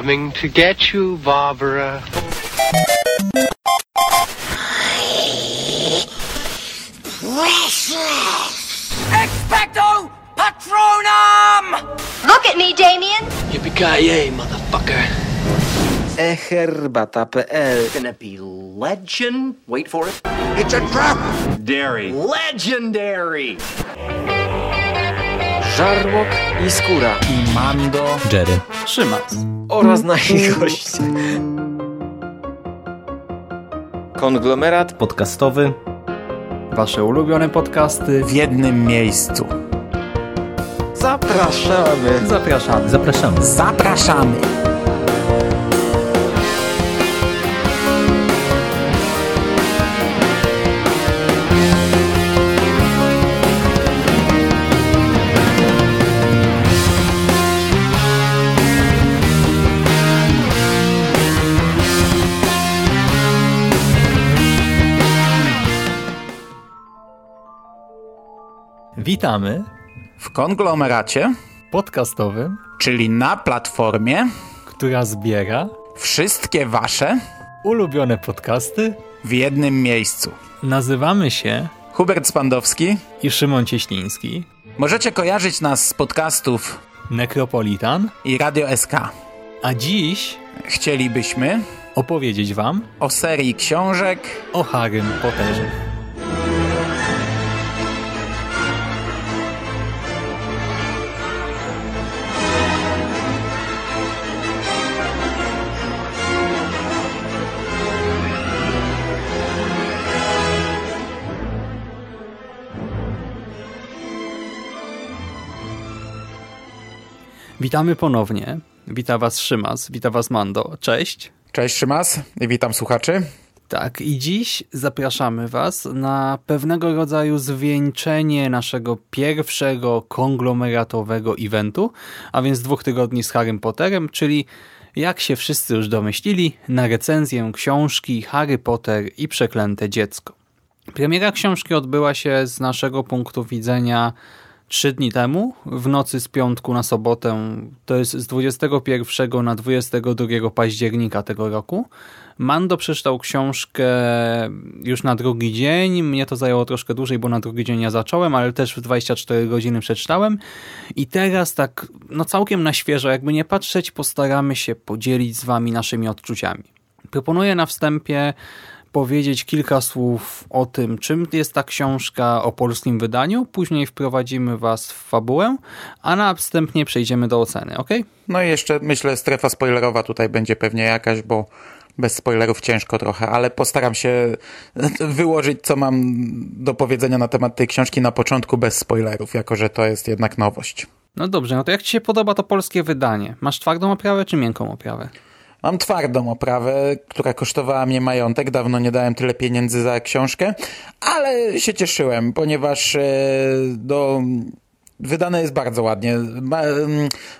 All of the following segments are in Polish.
coming to get you, Barbara. Precious! Expecto Patronum! Look at me, Damien. Yippee-ki-yay, motherfucker. eherbata.pl Gonna be legend. Wait for it. It's a trap. Dairy. Legendary. Żarłok i Skóra i Mando, Jerry, Szymas. Oraz nasi goście. Konglomerat podcastowy. Wasze ulubione podcasty. w jednym miejscu. zapraszamy. Zapraszamy. Zapraszamy. Zapraszamy! Witamy W konglomeracie, podcastowym, czyli na platformie, która zbiera wszystkie wasze ulubione podcasty. w jednym miejscu. Nazywamy się Hubert Spandowski. i Szymon Cieśliński. Możecie kojarzyć nas z podcastów Necropolitan. i Radio SK. A dziś Chcielibyśmy opowiedzieć wam o serii książek o Harrym Potterze. Witamy ponownie. Wita was Szymas, wita was Mando. Cześć. Cześć Szymas i witam słuchaczy. Tak, i dziś zapraszamy Was na pewnego rodzaju zwieńczenie naszego pierwszego konglomeratowego eventu, a więc dwóch tygodni z Harrym Potterem, czyli jak się wszyscy już domyślili, na recenzję książki Harry Potter i Przeklęte Dziecko. Premiera książki odbyła się z naszego punktu widzenia trzy dni temu, w nocy z piątku na sobotę, to jest z 21 na 22 października tego roku. Mando przeczytał książkę już na drugi dzień. Mnie to zajęło troszkę dłużej, bo na drugi dzień ja zacząłem, ale też w 24 godziny przeczytałem. I teraz tak, no całkiem na świeżo, jakby nie patrzeć, postaramy się podzielić z wami naszymi odczuciami. Proponuję na wstępie powiedzieć kilka słów o tym, czym jest ta książka o polskim wydaniu. Później wprowadzimy was w fabułę, a następnie przejdziemy do oceny, ok? No i jeszcze myślę strefa spoilerowa tutaj będzie pewnie jakaś, bo bez spoilerów ciężko trochę, ale postaram się wyłożyć, co mam do powiedzenia na temat tej książki na początku bez spoilerów, jako że to jest jednak nowość. No dobrze, no to jak ci się podoba to polskie wydanie? Masz twardą oprawę czy miękką oprawę? Mam twardą oprawę, która kosztowała mnie majątek. Dawno nie dałem tyle pieniędzy za książkę, ale się cieszyłem, ponieważ e, do Wydane jest bardzo ładnie.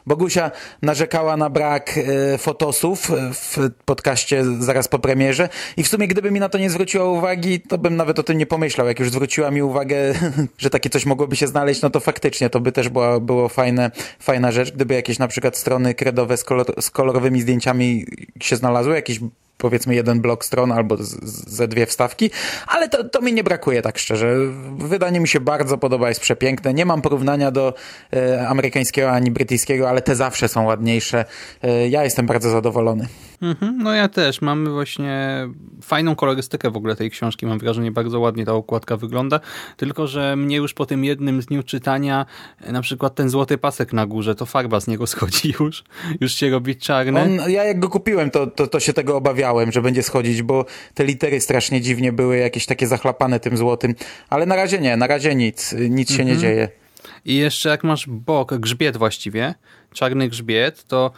Bogusia narzekała na brak e, fotosów w podcaście zaraz po premierze i w sumie gdyby mi na to nie zwróciła uwagi, to bym nawet o tym nie pomyślał. Jak już zwróciła mi uwagę, że takie coś mogłoby się znaleźć, no to faktycznie to by też była, było fajne, fajna rzecz. Gdyby jakieś na przykład strony kredowe z, kolor, z kolorowymi zdjęciami się znalazły, jakiś powiedzmy jeden blok stron albo ze dwie wstawki, ale to, to mi nie brakuje tak szczerze. Wydanie mi się bardzo podoba, jest przepiękne. Nie mam porównania do e, amerykańskiego ani brytyjskiego, ale te zawsze są ładniejsze. E, ja jestem bardzo zadowolony. Mhm, no ja też. Mamy właśnie fajną kolorystykę w ogóle tej książki. Mam wrażenie, bardzo ładnie ta okładka wygląda. Tylko, że mnie już po tym jednym dniu czytania na przykład ten złoty pasek na górze, to farba z niego schodzi już. Już się robi czarny. On, ja jak go kupiłem, to, to, to się tego obawiałem, że będzie schodzić, bo te litery strasznie dziwnie były, jakieś takie zachlapane tym złotym. Ale na razie nie, na razie nic. Nic się Mhm. nie dzieje. I jeszcze jak masz bok, grzbiet właściwie, czarny grzbiet, to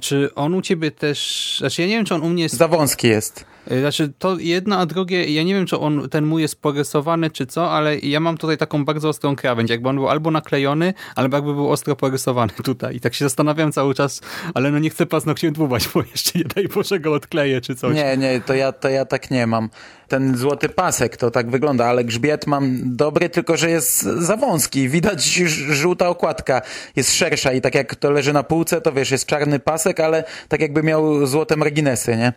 czy on u ciebie też... Znaczy ja nie wiem, czy on u mnie jest... Za wąski jest. Y, Znaczy, to jedno, a drugie, ja nie wiem, czy on, ten mój jest porysowany, czy co, ale ja mam tutaj taką bardzo ostrą krawędź, jakby on był albo naklejony, albo jakby był ostro porysowany tutaj. I tak się zastanawiam cały czas, ale no nie chcę paznokciem dłubać, bo jeszcze nie daj Boże go odkleję, czy coś. Nie, nie, to ja, to ja tak nie mam. Ten złoty pasek to tak wygląda, ale grzbiet mam dobry, tylko że jest za wąski. Widać żółta okładka jest szersza i tak jak to leży na półce, to wiesz, jest czarny pasek, ale tak jakby miał złote marginesy, nie?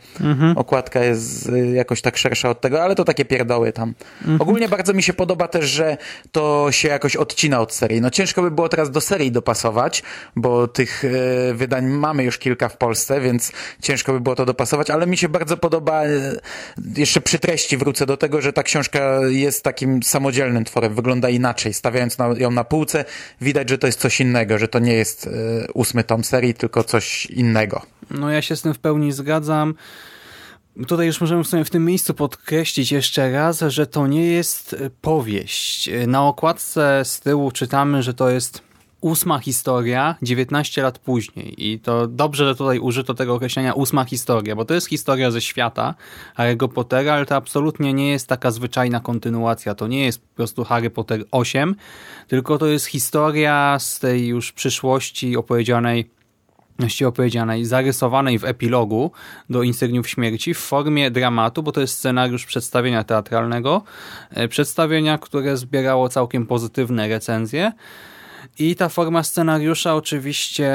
Okładka jest y, jakoś tak szersza od tego, ale to takie pierdoły tam. Ogólnie bardzo mi się podoba też, że to się jakoś odcina od serii. No ciężko by było teraz do serii dopasować, bo tych y, wydań mamy już kilka w Polsce, więc ciężko by było to dopasować, ale mi się bardzo podoba, y, jeszcze przy treści wrócę do tego, że ta książka jest takim samodzielnym tworem, wygląda inaczej. Stawiając na, ją na półce, widać, że to jest coś innego, że to nie jest y, ósmy tom serii, tylko coś innego. No ja się z tym w pełni zgadzam. Tutaj już możemy w sumie w tym miejscu podkreślić jeszcze raz, że to nie jest e, powieść. E, Na okładce z tyłu czytamy, że to jest ósma historia 19 lat później. I to dobrze, że tutaj użyto tego określenia ósma historia, bo to jest historia ze świata Harry'ego Pottera, ale to absolutnie nie jest taka zwyczajna kontynuacja. To nie jest po prostu Harry Potter 8, tylko to jest historia z tej już przyszłości opowiedzianej właściwie opowiedzianej, zarysowanej w epilogu do Insygniów Śmierci w formie dramatu, bo to jest scenariusz przedstawienia teatralnego, e, przedstawienia, które zbierało całkiem pozytywne recenzje i ta forma scenariusza oczywiście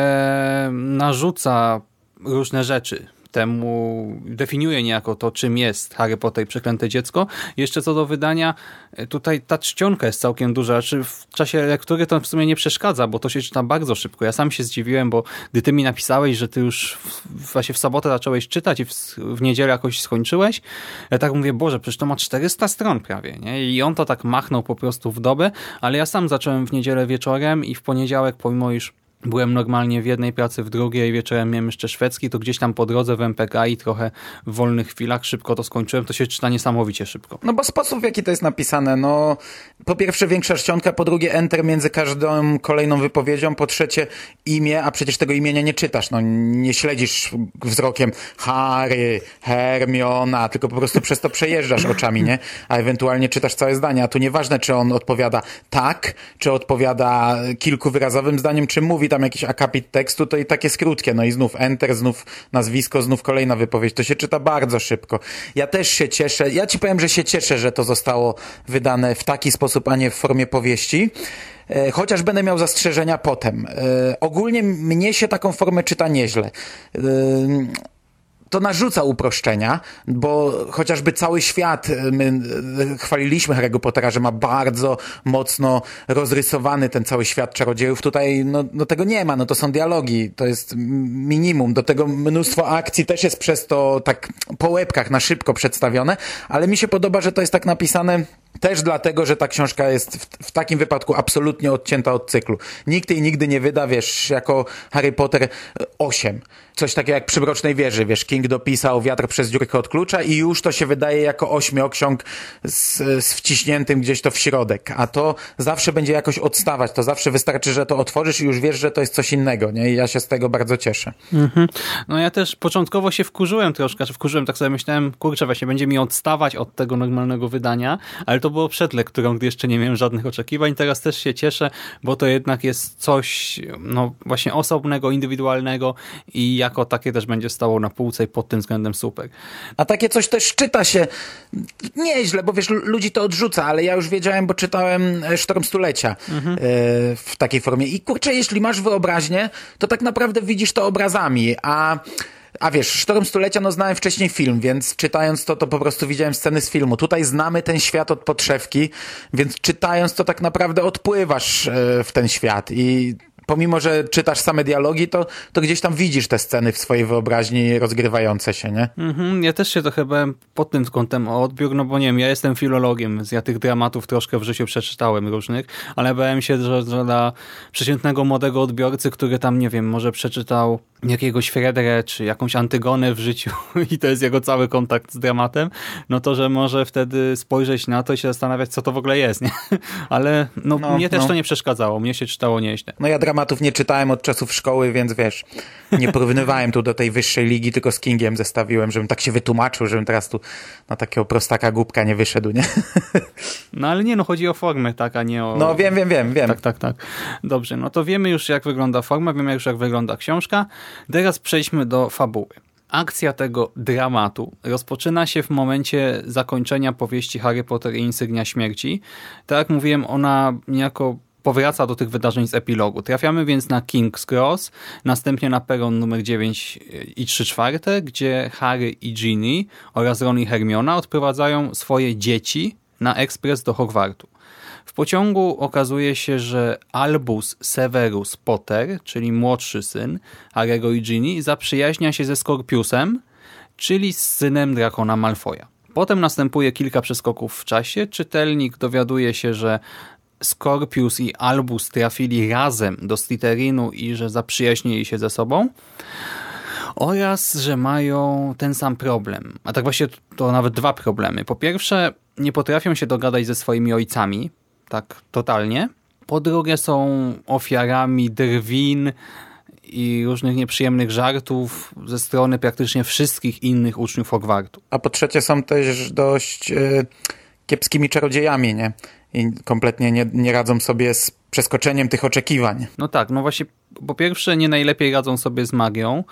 narzuca różne rzeczy temu, definiuje niejako to, czym jest Harry Potter i Przeklęte Dziecko. Jeszcze co do wydania, e, tutaj ta czcionka jest całkiem duża. Znaczy w czasie lektury to w sumie nie przeszkadza, bo to się czyta bardzo szybko. Ja sam się zdziwiłem, bo gdy ty mi napisałeś, że ty już w, właśnie w sobotę zacząłeś czytać i w, w niedzielę jakoś skończyłeś, ja tak mówię, Boże, przecież to ma 400 stron prawie. Nie? I on to tak machnął po prostu w dobę, ale ja sam zacząłem w niedzielę wieczorem i w poniedziałek, pomimo iż byłem normalnie w jednej pracy, w drugiej, wieczorem miałem jeszcze szwedzki, to gdzieś tam po drodze w MPK i trochę w wolnych chwilach szybko to skończyłem, to się czyta niesamowicie szybko. No bo sposób, w jaki to jest napisane, no po pierwsze większa czcionka, po drugie enter między każdą kolejną wypowiedzią, po trzecie imię, a przecież tego imienia nie czytasz, no nie śledzisz wzrokiem Harry, Hermiona, tylko po prostu przez to przejeżdżasz oczami, nie? A ewentualnie czytasz całe zdanie, a tu nieważne, czy on odpowiada tak, czy odpowiada kilkuwyrazowym zdaniem, czy mówi tam jakiś akapit tekstu, to i takie skrótkie, no i znów enter, znów nazwisko, znów kolejna wypowiedź, to się czyta bardzo szybko. Ja też się cieszę, ja ci powiem, że się cieszę, że to zostało wydane w taki sposób, a nie w formie powieści. E, Chociaż będę miał zastrzeżenia potem. E, Ogólnie mnie się taką formę czyta nieźle. To narzuca uproszczenia, bo chociażby cały świat, e, my e, chwaliliśmy Harry'ego Pottera, że ma bardzo mocno rozrysowany ten cały świat czarodziejów. Tutaj no, no tego nie ma, no to są dialogi, to jest minimum. Do tego mnóstwo akcji też jest przez to tak po łebkach na szybko przedstawione, ale mi się podoba, że to jest tak napisane też dlatego, że ta książka jest w, w takim wypadku absolutnie odcięta od cyklu. Nikt jej nigdy nie wyda, wiesz, jako Harry Potter 8. Coś takiego jak przy Mrocznej Wieży, wiesz, King dopisał Wiatr przez dziurkę od klucza i już to się wydaje jako ośmioksiąg z, z wciśniętym gdzieś to w środek. A to zawsze będzie jakoś odstawać. To zawsze wystarczy, że to otworzysz i już wiesz, że to jest coś innego, nie? I ja się z tego bardzo cieszę. No ja też początkowo się wkurzyłem troszkę, że wkurzyłem, tak sobie myślałem, kurczę, właśnie będzie mi odstawać od tego normalnego wydania, ale to było przed lekturą, gdy jeszcze nie miałem żadnych oczekiwań. Teraz też się cieszę, bo to jednak jest coś, no właśnie osobnego, indywidualnego i jako takie też będzie stało na półce i pod tym względem super. A takie coś też czyta się nieźle, bo wiesz, ludzi to odrzuca, ale ja już wiedziałem, bo czytałem e, Sztorm Stulecia e, w takiej formie. I kurczę, jeśli masz wyobraźnię, to tak naprawdę widzisz to obrazami, a a wiesz, Sztorm Stulecia, no znałem wcześniej film, więc czytając to, to po prostu widziałem sceny z filmu. Tutaj znamy ten świat od podszewki, więc czytając to tak naprawdę odpływasz e, w ten świat i pomimo, że czytasz same dialogi, to, to gdzieś tam widzisz te sceny w swojej wyobraźni rozgrywające się, nie? Mhm, ja też się trochę bałem pod tym kątem o odbiór, no bo nie wiem, ja jestem filologiem, ja tych dramatów troszkę w życiu przeczytałem różnych, ale bałem się, że, że dla przeciętnego młodego odbiorcy, który tam, nie wiem, może przeczytał jakiegoś Fredere, czy jakąś Antygonę w życiu i to jest jego cały kontakt z dramatem, no to, że może wtedy spojrzeć na to i się zastanawiać, co to w ogóle jest, nie? Ale no, No, mnie też no. to nie przeszkadzało, mnie się czytało nieźle. No ja dramatów nie czytałem od czasów szkoły, więc wiesz, nie porównywałem tu do tej wyższej ligi, tylko z Kingiem zestawiłem, żebym tak się wytłumaczył, żebym teraz tu na takiego prostaka głupka nie wyszedł, nie? No ale nie, no chodzi o formę, tak, a nie o... No wiem, wiem, wiem, wiem. Tak, tak, tak. Dobrze, no to wiemy już jak wygląda forma, wiemy już jak wygląda książka. Teraz przejdźmy do fabuły. Akcja tego dramatu rozpoczyna się w momencie zakończenia powieści Harry Potter i Insygnia Śmierci. Tak jak mówiłem, ona niejako powraca do tych wydarzeń z epilogu. Trafiamy więc na King's Cross, następnie na peron numer 9 i 3 czwarte, gdzie Harry i Ginny oraz Ron i Hermiona odprowadzają swoje dzieci na ekspres do Hogwartu. W pociągu okazuje się, że Albus Severus Potter, czyli młodszy syn Harry'ego i Ginny, zaprzyjaźnia się ze Skorpiusem, czyli z synem Drakona Malfoja. Potem następuje kilka przeskoków w czasie. Czytelnik dowiaduje się, że Scorpius i Albus trafili razem do Slytherinu i że zaprzyjaźnili się ze sobą oraz, że mają ten sam problem. A tak właśnie to nawet dwa problemy. Po pierwsze, nie potrafią się dogadać ze swoimi ojcami, tak totalnie. Po drugie, są ofiarami drwin i różnych nieprzyjemnych żartów ze strony praktycznie wszystkich innych uczniów Hogwartu. A po trzecie są też dość e, kiepskimi czarodziejami, nie? I kompletnie nie, nie radzą sobie z przeskoczeniem tych oczekiwań. No tak, no właśnie po pierwsze nie najlepiej radzą sobie z magią,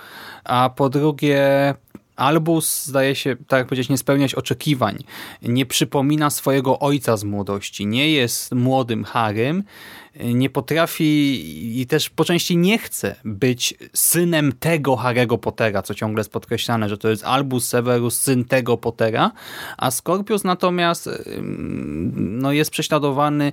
a po drugie Albus zdaje się, tak jak powiedzieć, nie spełniać oczekiwań. Nie przypomina swojego ojca z młodości. Nie jest młodym Harrym. Nie potrafi i też po części nie chce być synem tego Harry'ego Pottera, co ciągle jest podkreślane, że to jest Albus Severus, syn tego Pottera, a Scorpius natomiast no, jest prześladowany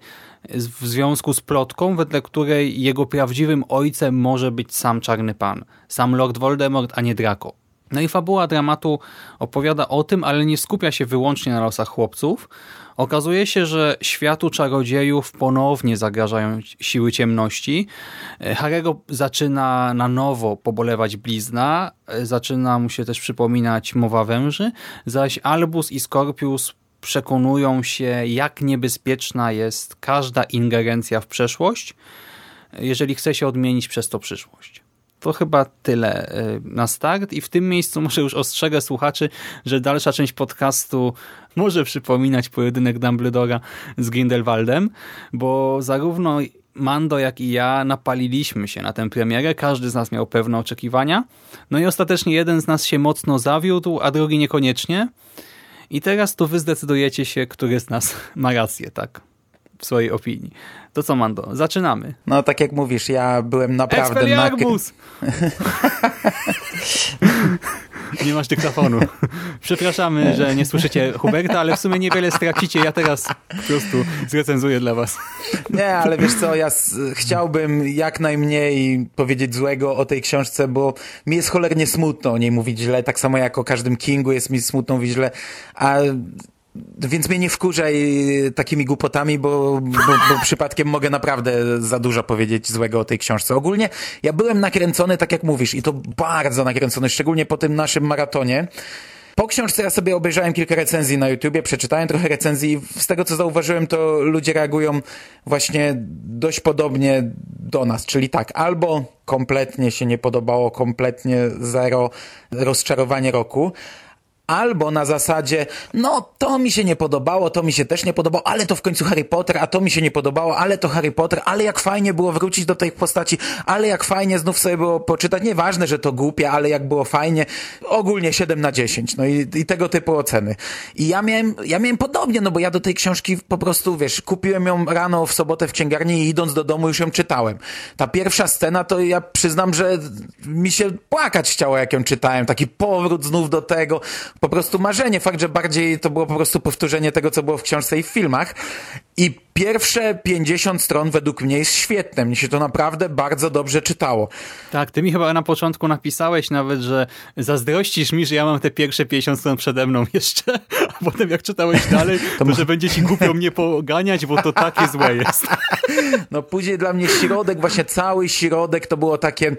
w związku z plotką, wedle której jego prawdziwym ojcem może być sam Czarny Pan, sam Lord Voldemort, a nie Draco. No i fabuła dramatu opowiada o tym, ale nie skupia się wyłącznie na losach chłopców. Okazuje się, że światu czarodziejów ponownie zagrażają siły ciemności. Harego zaczyna na nowo pobolewać blizna, zaczyna mu się też przypominać mowa węży, zaś Albus i Scorpius przekonują się, jak niebezpieczna jest każda ingerencja w przeszłość, jeżeli chce się odmienić przez to przyszłość. To chyba tyle y, na start i w tym miejscu może już ostrzegę słuchaczy, że dalsza część podcastu może przypominać pojedynek Dumbledora z Grindelwaldem, bo zarówno Mando, jak i ja napaliliśmy się na tę premierę, każdy z nas miał pewne oczekiwania, no i ostatecznie jeden z nas się mocno zawiódł, a drugi niekoniecznie i teraz to wy zdecydujecie się, który z nas ma rację, tak? w swojej opinii. To co, Mando? Zaczynamy. No, tak jak mówisz, ja byłem naprawdę... Expelliarmus! nie masz dyktafonu. Przepraszamy, że nie słyszycie Huberta, ale w sumie niewiele stracicie. Ja teraz po prostu zrecenzuję dla was. Nie, ale wiesz co, ja chciałbym jak najmniej powiedzieć złego o tej książce, bo mi jest cholernie smutno o niej mówić źle, tak samo jak o każdym Kingu jest mi smutno mówić źle, a więc mnie nie wkurzaj takimi głupotami, bo, bo, bo, przypadkiem mogę naprawdę za dużo powiedzieć złego o tej książce. Ogólnie ja byłem nakręcony, tak jak mówisz, i to bardzo nakręcony, szczególnie po tym naszym maratonie. Po książce ja sobie obejrzałem kilka recenzji na YouTubie, przeczytałem trochę recenzji i z tego co zauważyłem, to ludzie reagują właśnie dość podobnie do nas, czyli tak, albo kompletnie się nie podobało, kompletnie zero rozczarowanie roku, albo na zasadzie, no to mi się nie podobało, to mi się też nie podobało, ale to w końcu Harry Potter, a to mi się nie podobało, ale to Harry Potter, ale jak fajnie było wrócić do tej postaci, ale jak fajnie znów sobie było poczytać, nieważne, że to głupie, ale jak było fajnie, ogólnie 7 na 10, no i, i tego typu oceny. I ja miałem, ja miałem podobnie, no bo ja do tej książki po prostu, wiesz, kupiłem ją rano w sobotę w księgarni i idąc do domu już ją czytałem. Ta pierwsza scena to ja przyznam, że mi się płakać chciało, jak ją czytałem, taki powrót znów do tego, po prostu marzenie. Fakt, że bardziej to było po prostu powtórzenie tego, co było w książce i w filmach. I pierwsze 50 stron według mnie jest świetne. Mnie się to naprawdę bardzo dobrze czytało. Tak, ty mi chyba na początku napisałeś nawet, że zazdrościsz mi, że ja mam te pierwsze 50 stron przede mną jeszcze, a potem jak czytałeś dalej, to, to że będzie ci głupio mnie poganiać, bo to takie złe jest. No później dla mnie środek, właśnie cały środek to było takie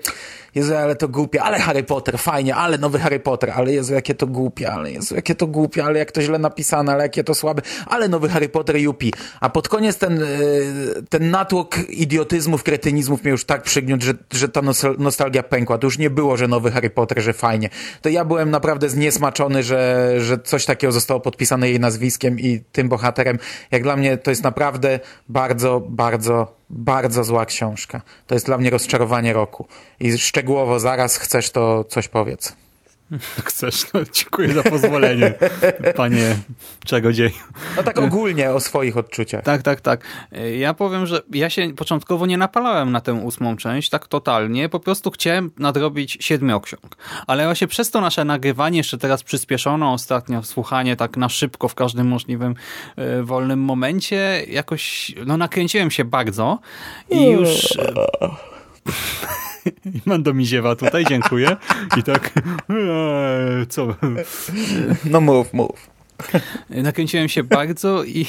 Jezu, ale to głupie, ale Harry Potter, fajnie, ale nowy Harry Potter, ale Jezu, jakie to głupie, ale Jezu, jakie to głupie, ale jak to źle napisane, ale jakie to słabe, ale nowy Harry Potter Yupi. A pod koniec ten, e, ten natłok idiotyzmów, kretynizmów mnie już tak przygniótł, że, że ta nostal- nostalgia pękła. To już nie było, że nowy Harry Potter, że fajnie. To ja byłem naprawdę zniesmaczony, że, że coś takiego zostało podpisane jej nazwiskiem i tym bohaterem. Jak dla mnie to jest naprawdę bardzo, bardzo, bardzo zła książka. To jest dla mnie rozczarowanie roku. I szczegółowo zaraz chcesz, to coś powiedz. Chcesz? No, dziękuję za pozwolenie, panie czarodzieju. No tak ogólnie o swoich odczuciach. Tak, tak, tak. Ja powiem, że ja się początkowo nie napalałem na tę ósmą część, tak totalnie. Po prostu chciałem nadrobić siedmioksiąg. Ale właśnie przez to nasze nagrywanie, jeszcze teraz przyspieszono ostatnio słuchanie tak na szybko w każdym możliwym e, wolnym momencie, jakoś no nakręciłem się bardzo i już... I Mando mi ziewa tutaj, dziękuję. I tak, eee, co? No mów, mów. Nakręciłem się bardzo i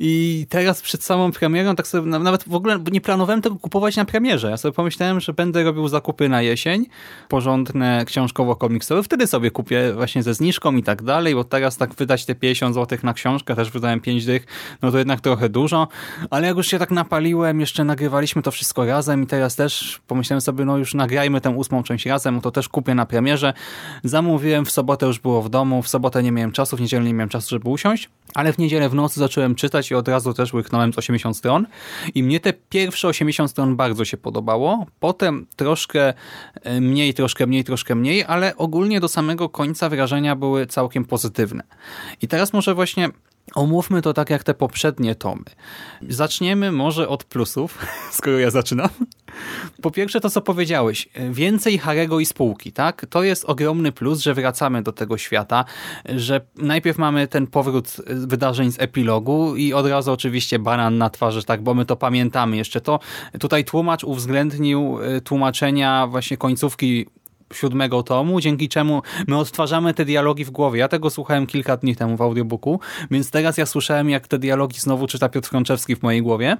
i teraz przed samą premierą, tak sobie nawet w ogóle nie planowałem tego kupować na premierze. Ja sobie pomyślałem, że będę robił zakupy na jesień, porządne książkowo-komiksowe. Wtedy sobie kupię właśnie ze zniżką i tak dalej, bo teraz tak wydać te 50 zł na książkę, też wydałem 5 dych, no to jednak trochę dużo. Ale jak już się tak napaliłem, jeszcze nagrywaliśmy to wszystko razem i teraz też pomyślałem sobie, no już nagrajmy tę ósmą część razem, to też kupię na premierze. Zamówiłem, w sobotę już było w domu, w sobotę nie miałem czasu, w niedzielę nie miałem czasu, żeby usiąść, ale w niedzielę w nocy zacząłem czytać i od razu też łyknąłem z 80 stron. I mnie te pierwsze 80 stron bardzo się podobało. Potem troszkę e, mniej, troszkę mniej, troszkę mniej, ale ogólnie do samego końca wrażenia były całkiem pozytywne. I teraz może właśnie Omówmy to tak jak te poprzednie tomy. Zaczniemy może od plusów, skoro ja zaczynam. Po pierwsze to, co powiedziałeś. Więcej Harego i spółki, tak? To jest ogromny plus, że wracamy do tego świata, że najpierw mamy ten powrót wydarzeń z epilogu i od razu oczywiście banan na twarzy, tak? Bo my to pamiętamy jeszcze. To tutaj tłumacz uwzględnił y, tłumaczenia właśnie końcówki siódmego tomu, dzięki czemu my odtwarzamy te dialogi w głowie. Ja tego słuchałem kilka dni temu w audiobooku, więc teraz ja słyszałem, jak te dialogi znowu czyta Piotr Frączewski w mojej głowie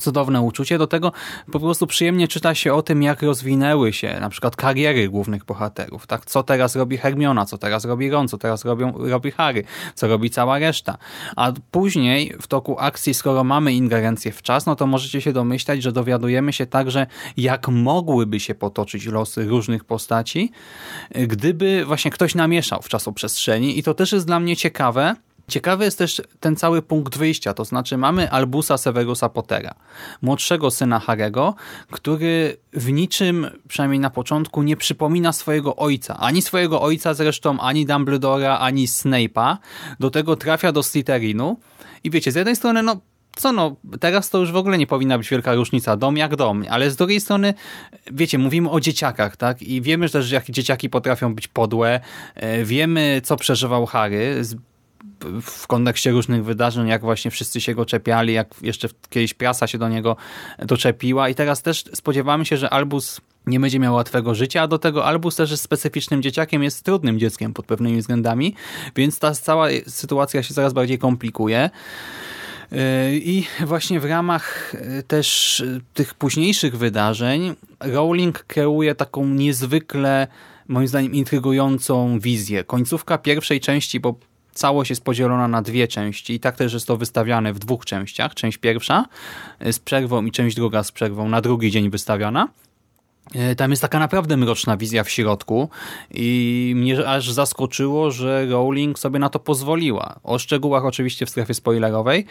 cudowne uczucie. Do tego po prostu przyjemnie czyta się o tym, jak rozwinęły się na przykład kariery głównych bohaterów. Tak? Co teraz robi Hermiona, co teraz robi Ron, co teraz robią, robi Harry, co robi cała reszta. A później w toku akcji, skoro mamy ingerencję w czas, no to możecie się domyślać, że dowiadujemy się także, jak mogłyby się potoczyć losy różnych postaci, gdyby właśnie ktoś namieszał w czasoprzestrzeni. I to też jest dla mnie ciekawe, Ciekawy jest też ten cały punkt wyjścia, to znaczy mamy Albusa Severusa Pottera, młodszego syna Harego, który w niczym, przynajmniej na początku, nie przypomina swojego ojca. Ani swojego ojca zresztą, ani Dumbledora, ani Snape'a. Do tego trafia do Slytherinu i wiecie, z jednej strony no co no, teraz to już w ogóle nie powinna być wielka różnica, dom jak dom, ale z drugiej strony, wiecie, mówimy o dzieciakach, tak? I wiemy też, że jakie dzieciaki potrafią być podłe, e, wiemy, co przeżywał Harry, w kontekście różnych wydarzeń, jak właśnie wszyscy się go czepiali, jak jeszcze kiedyś prasa się do niego doczepiła i teraz też spodziewamy się, że Albus nie będzie miał łatwego życia, a do tego Albus też jest specyficznym dzieciakiem, jest trudnym dzieckiem pod pewnymi względami, więc ta cała sytuacja się coraz bardziej komplikuje. Yy, I właśnie w ramach yy, też yy, tych późniejszych wydarzeń Rowling kreuje taką niezwykle, moim zdaniem, intrygującą wizję. Końcówka pierwszej części, bo Całość jest podzielona na dwie części i tak też jest to wystawiane w dwóch częściach. Część pierwsza z przerwą i część druga z przerwą na drugi dzień wystawiona. E, tam jest taka naprawdę mroczna wizja w środku i mnie aż zaskoczyło, że Rowling sobie na to pozwoliła. O szczegółach oczywiście w strefie spoilerowej.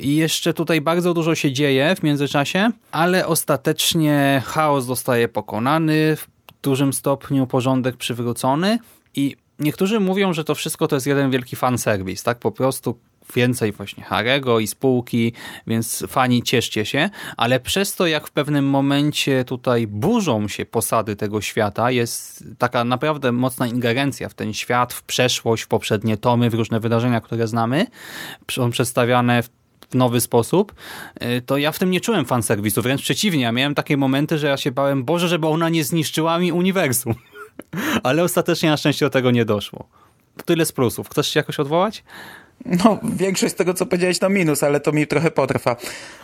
I jeszcze tutaj bardzo dużo się dzieje w międzyczasie, ale ostatecznie chaos zostaje pokonany, w dużym stopniu porządek przywrócony i niektórzy mówią, że to wszystko to jest jeden wielki fanserwis, tak? Po prostu więcej właśnie Harego i spółki, więc fani cieszcie się, ale przez to jak w pewnym momencie tutaj burzą się posady tego świata, jest taka naprawdę mocna ingerencja w ten świat, w przeszłość, w poprzednie tomy, w różne wydarzenia, które znamy, są przedstawiane w nowy sposób, y, to ja w tym nie czułem fanserwisu, wręcz przeciwnie, ja miałem takie momenty, że ja się bałem, Boże, żeby ona nie zniszczyła mi uniwersum. Ale ostatecznie na szczęście do tego nie doszło. Tyle z plusów. Chcesz się jakoś odwołać? No, większość z tego, co powiedziałeś, to minus, ale to mi trochę potrwa.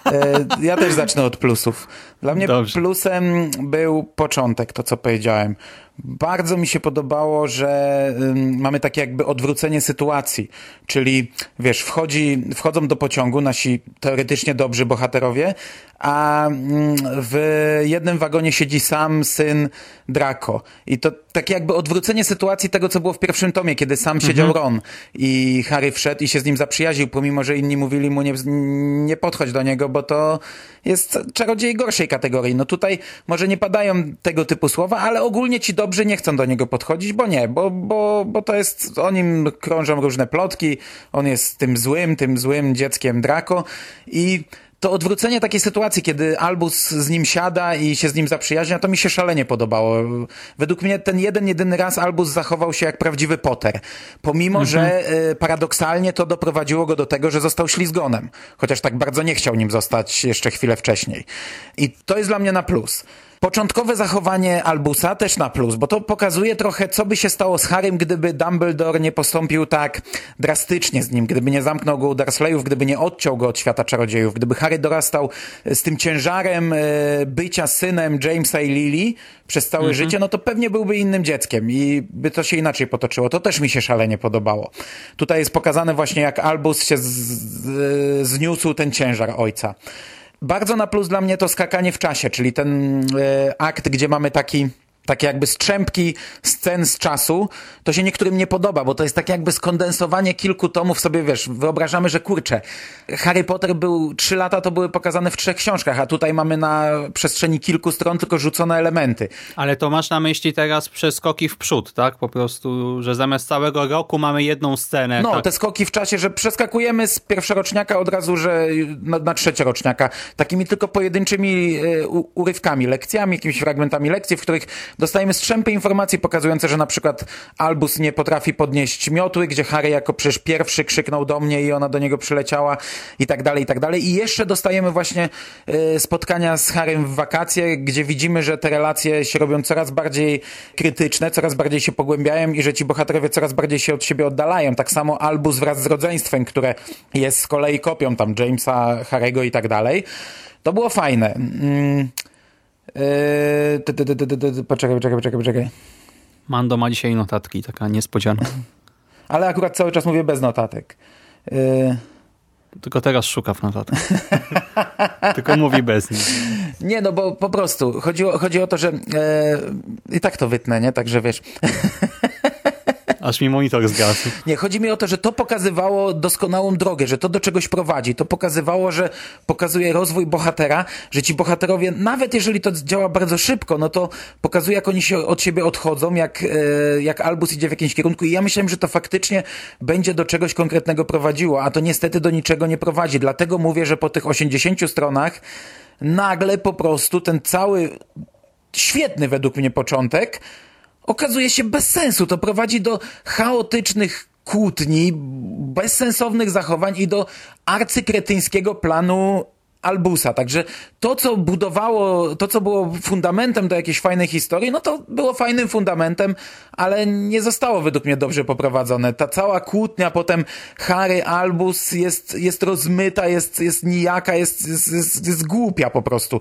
E, ja też zacznę od plusów. Dla mnie Dobrze. plusem był początek, to co powiedziałem. Bardzo mi się podobało, że mamy takie jakby odwrócenie sytuacji, czyli wiesz, wchodzi, wchodzą do pociągu nasi teoretycznie dobrzy bohaterowie, a w jednym wagonie siedzi sam syn Draco. I to takie jakby odwrócenie sytuacji tego, co było w pierwszym tomie, kiedy sam siedział Ron i Harry wszedł i się z nim zaprzyjaźnił, pomimo, że inni mówili mu nie, nie podchodź do niego, bo to jest czarodziej gorszej kategorii. No tutaj może nie padają tego typu słowa, ale ogólnie ci dobrzy nie chcą do niego podchodzić, bo nie, bo, bo, bo to jest, o nim krążą różne plotki, on jest tym złym, tym złym dzieckiem Draco i to odwrócenie takiej sytuacji, kiedy Albus z nim siada i się z nim zaprzyjaźnia, to mi się szalenie podobało. Według mnie ten jeden, jedyny raz Albus zachował się jak prawdziwy Potter. Pomimo, że y, paradoksalnie to doprowadziło go do tego, że został ślizgonem. Chociaż tak bardzo nie chciał nim zostać jeszcze chwilę wcześniej. I to jest dla mnie na plus. Początkowe zachowanie Albusa też na plus, bo to pokazuje trochę, co by się stało z Harrym, gdyby Dumbledore nie postąpił tak drastycznie z nim, gdyby nie zamknął go u Dursleyów, gdyby nie odciął go od świata czarodziejów, gdyby Harry dorastał z tym ciężarem e, bycia synem Jamesa i Lily przez całe życie, no to pewnie byłby innym dzieckiem i by to się inaczej potoczyło. To też mi się szalenie podobało. Tutaj jest pokazane właśnie, jak Albus się z, z, zniósł ten ciężar ojca. Bardzo na plus dla mnie to skakanie w czasie, czyli ten e, akt, gdzie mamy taki takie jakby strzępki scen z czasu, to się niektórym nie podoba, bo to jest takie jakby skondensowanie kilku tomów sobie, wiesz, wyobrażamy, że kurczę, Harry Potter był, trzy lata to były pokazane w trzech książkach, a tutaj mamy na przestrzeni kilku stron tylko rzucone elementy. Ale to masz na myśli teraz przeskoki w przód, tak? Po prostu, że zamiast całego roku mamy jedną scenę. No, tak? te skoki w czasie, że przeskakujemy z pierwszoroczniaka od razu, że na, na trzecioroczniaka. Takimi tylko pojedynczymi u- urywkami, lekcjami, jakimiś fragmentami lekcji, w których dostajemy strzępy informacji pokazujące, że na przykład Albus nie potrafi podnieść miotły, gdzie Harry jako przecież pierwszy krzyknął do mnie i ona do niego przyleciała i tak dalej, i tak dalej. I jeszcze dostajemy właśnie e, spotkania z Harrym w wakacje, gdzie widzimy, że te relacje się robią coraz bardziej krytyczne, coraz bardziej się pogłębiają i że ci bohaterowie coraz bardziej się od siebie oddalają. Tak samo Albus wraz z rodzeństwem, które jest z kolei kopią tam Jamesa, Harry'ego i tak dalej. To było fajne. Poczekaj, poczekaj, poczekaj, poczekaj. Mando ma dzisiaj notatki, taka niespodzianka. Ale akurat cały czas mówię bez notatek. Yy, Tylko teraz szuka w notatek. Tylko mówi bez nich. Nie, no bo po prostu chodzi o, chodzi o to, że e, i tak to wytnę, nie? Także wiesz. Aż mi monitor zgasł. Nie, chodzi mi o to, że to pokazywało doskonałą drogę, że to do czegoś prowadzi. To pokazywało, że pokazuje rozwój bohatera, że ci bohaterowie, nawet jeżeli to działa bardzo szybko, no to pokazuje, jak oni się od siebie odchodzą, jak, e, jak Albus idzie w jakimś kierunku. I ja myślałem, że to faktycznie będzie do czegoś konkretnego prowadziło, a to niestety do niczego nie prowadzi. Dlatego mówię, że po tych 80 stronach nagle po prostu ten cały świetny według mnie początek okazuje się bez sensu. To prowadzi do chaotycznych kłótni, bezsensownych zachowań i do arcykretyńskiego planu Albusa. Także to, co budowało, to, co było fundamentem do jakiejś fajnej historii, no to było fajnym fundamentem, ale nie zostało według mnie dobrze poprowadzone. Ta cała kłótnia, potem Harry, Albus jest, jest rozmyta, jest, jest nijaka, jest, jest, jest, jest głupia po prostu.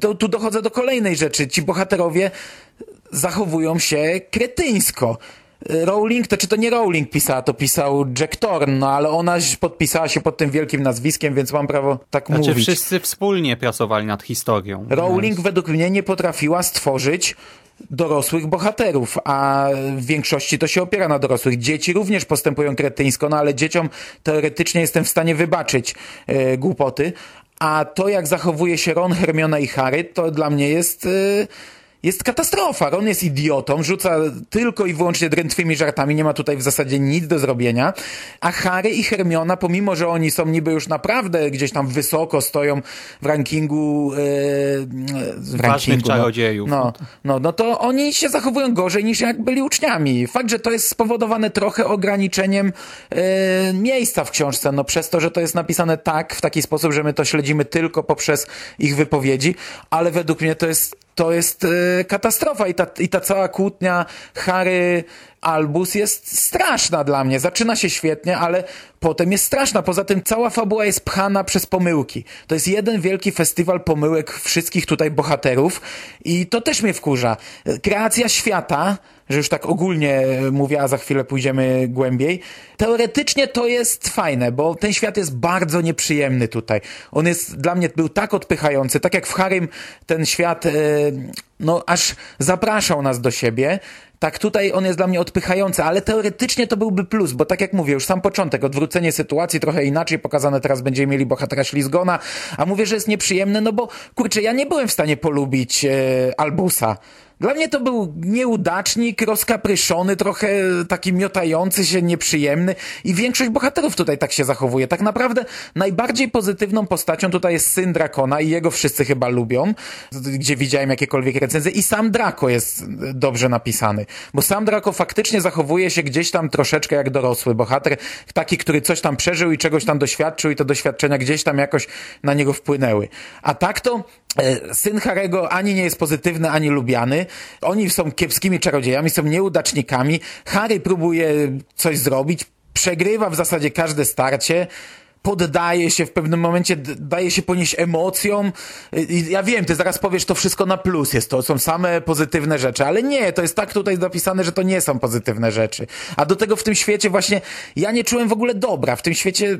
To, tu dochodzę do kolejnej rzeczy. Ci bohaterowie zachowują się kretyńsko. Rowling, to czy to nie Rowling pisała, to pisał Jack Thorne, no ale ona podpisała się pod tym wielkim nazwiskiem, więc mam prawo tak Znaczy mówić. wszyscy wspólnie pracowali nad historią. Rowling według mnie nie potrafiła stworzyć dorosłych bohaterów, a w większości to się opiera na dorosłych. Dzieci również postępują kretyńsko, no ale dzieciom teoretycznie jestem w stanie wybaczyć e, głupoty, a to jak zachowuje się Ron, Hermiona i Harry, to dla mnie jest... E, jest katastrofa. Ron jest idiotą, rzuca tylko i wyłącznie drętwymi żartami, nie ma tutaj w zasadzie nic do zrobienia. A Harry i Hermiona, pomimo, że oni są niby już naprawdę gdzieś tam wysoko, stoją w rankingu... Yy, w rankingu, czarodziejów. No, no, no, no to oni się zachowują gorzej niż jak byli uczniami. Fakt, że to jest spowodowane trochę ograniczeniem yy, miejsca w książce, no przez to, że to jest napisane tak, w taki sposób, że my to śledzimy tylko poprzez ich wypowiedzi, ale według mnie to jest to jest e, katastrofa i ta, i ta cała kłótnia Harry Albus jest straszna dla mnie. Zaczyna się świetnie, ale potem jest straszna. Poza tym cała fabuła jest pchana przez pomyłki. To jest jeden wielki festiwal pomyłek wszystkich tutaj bohaterów i to też mnie wkurza. Kreacja świata, że już tak ogólnie mówię, a za chwilę pójdziemy głębiej. Teoretycznie to jest fajne, bo ten świat jest bardzo nieprzyjemny tutaj. On jest dla mnie był tak odpychający, tak jak w Harrym ten świat e, no aż zapraszał nas do siebie. Tak, tutaj on jest dla mnie odpychający, ale teoretycznie to byłby plus, bo tak jak mówię, już sam początek, odwrócenie sytuacji trochę inaczej pokazane, teraz będziemy mieli bohatera ślizgona, a mówię, że jest nieprzyjemne, no bo kurczę, ja nie byłem w stanie polubić e, Albusa. Dla mnie to był nieudacznik, rozkapryszony, trochę taki miotający się, nieprzyjemny i większość bohaterów tutaj tak się zachowuje. Tak naprawdę najbardziej pozytywną postacią tutaj jest syn Drakona i jego wszyscy chyba lubią, gdzie widziałem jakiekolwiek recenzje i sam Draco jest dobrze napisany, bo sam Draco faktycznie zachowuje się gdzieś tam troszeczkę jak dorosły bohater, taki, który coś tam przeżył i czegoś tam doświadczył i te doświadczenia gdzieś tam jakoś na niego wpłynęły. A tak to e, syn Harego ani nie jest pozytywny, ani lubiany. Oni są kiepskimi czarodziejami, są nieudacznikami. Harry próbuje coś zrobić, przegrywa w zasadzie każde starcie poddaje się w pewnym momencie, daje się ponieść emocjom. I ja wiem, ty zaraz powiesz, to wszystko na plus jest, to są same pozytywne rzeczy, ale nie, to jest tak tutaj napisane, że to nie są pozytywne rzeczy. A do tego w tym świecie właśnie ja nie czułem w ogóle dobra. W tym świecie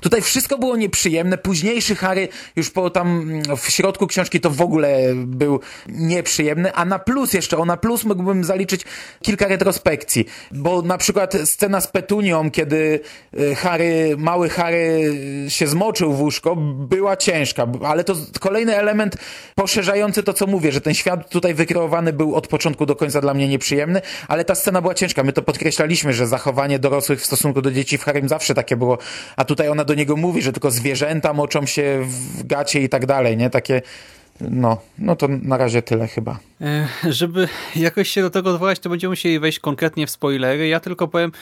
tutaj wszystko było nieprzyjemne. Późniejszy Harry już po tam w środku książki to w ogóle był nieprzyjemny, a na plus jeszcze, o na plus mógłbym zaliczyć kilka retrospekcji, bo na przykład scena z Petunią, kiedy y, Harry, mały Harry się zmoczył w łóżko, była ciężka, ale to kolejny element poszerzający to, co mówię, że ten świat tutaj wykreowany był od początku do końca dla mnie nieprzyjemny, ale ta scena była ciężka. My to podkreślaliśmy, że zachowanie dorosłych w stosunku do dzieci w Harrym zawsze takie było a tutaj ona do niego mówi, że tylko zwierzęta moczą się w gacie i tak dalej, nie? Takie, no, no to na razie tyle chyba. E, żeby jakoś się do tego odwołać, to będziemy musieli wejść konkretnie w spoilery. Ja tylko powiem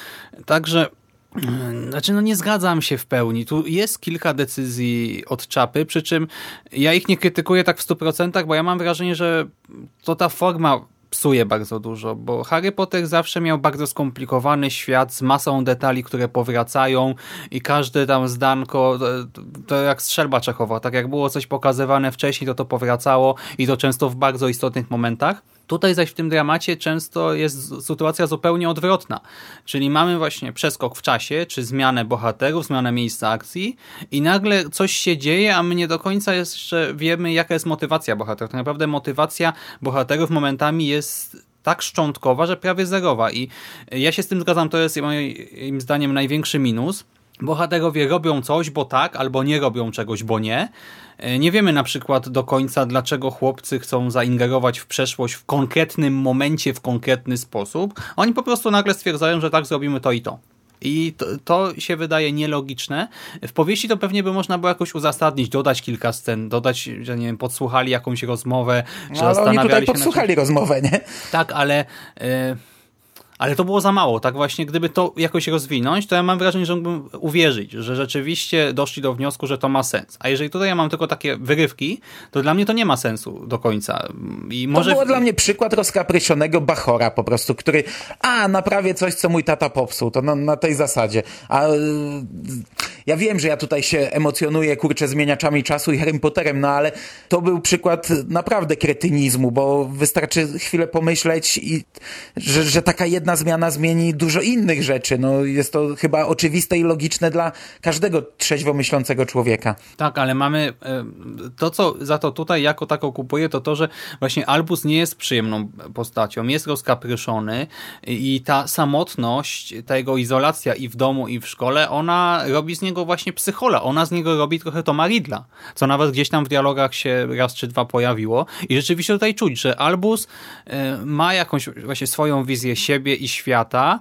tak, że e, znaczy, no nie zgadzam się w pełni. Tu jest kilka decyzji od czapy, przy czym ja ich nie krytykuję tak w 100%, bo ja mam wrażenie, że to ta forma psuje bardzo dużo, bo Harry Potter zawsze miał bardzo skomplikowany świat z masą detali, które powracają i każde tam zdanko to jak strzelba czechowa, tak jak było coś pokazywane wcześniej, to to powracało i to często w bardzo istotnych momentach. Tutaj zaś w tym dramacie często jest sytuacja zupełnie odwrotna, czyli mamy właśnie przeskok w czasie, czy zmianę bohaterów, zmianę miejsca akcji i nagle coś się dzieje, a my nie do końca jeszcze wiemy, jaka jest motywacja bohaterów. Tak naprawdę motywacja bohaterów momentami jest tak szczątkowa, że prawie zerowa. I ja się z tym zgadzam, to jest moim zdaniem największy minus, bohaterowie robią coś, bo tak, albo nie robią czegoś, bo nie. E, nie wiemy na przykład do końca, dlaczego chłopcy chcą zaingerować w przeszłość w konkretnym momencie, w konkretny sposób. Oni po prostu nagle stwierdzają, że tak zrobimy to i to. I to, to, się wydaje nielogiczne. W powieści to pewnie by można było jakoś uzasadnić, dodać kilka scen, dodać, że nie wiem, podsłuchali jakąś rozmowę, no, ale oni tutaj podsłuchali rozmowę, nie? Tak, ale... Yy ale to było za mało, tak właśnie, gdyby to jakoś rozwinąć, to ja mam wrażenie, że mógłbym uwierzyć, że rzeczywiście doszli do wniosku, że to ma sens. A jeżeli tutaj ja mam tylko takie wyrywki, to dla mnie to nie ma sensu do końca. I może... To było dla mnie przykład rozkaprysionego bachora po prostu, który a, naprawię coś, co mój tata popsuł, to na, na tej zasadzie. A ja wiem, że ja tutaj się emocjonuję, kurczę, zmieniaczami czasu i Harry Potterem, no ale to był przykład naprawdę kretynizmu, bo wystarczy chwilę pomyśleć i że, że taka jedna zmiana zmieni dużo innych rzeczy. No jest to chyba oczywiste i logiczne dla każdego trzeźwo myślącego człowieka. Tak, ale mamy e, to, co za to tutaj jako tako kupuję, to to, że właśnie Albus nie jest przyjemną postacią, jest rozkapryszony i ta samotność, ta jego izolacja i w domu, i w szkole, ona robi z niego niego właśnie psychola. Ona z niego robi trochę Toma Ridla, co nawet gdzieś tam w dialogach się raz czy dwa pojawiło. I rzeczywiście tutaj czuć, że Albus e, ma jakąś właśnie swoją wizję siebie i świata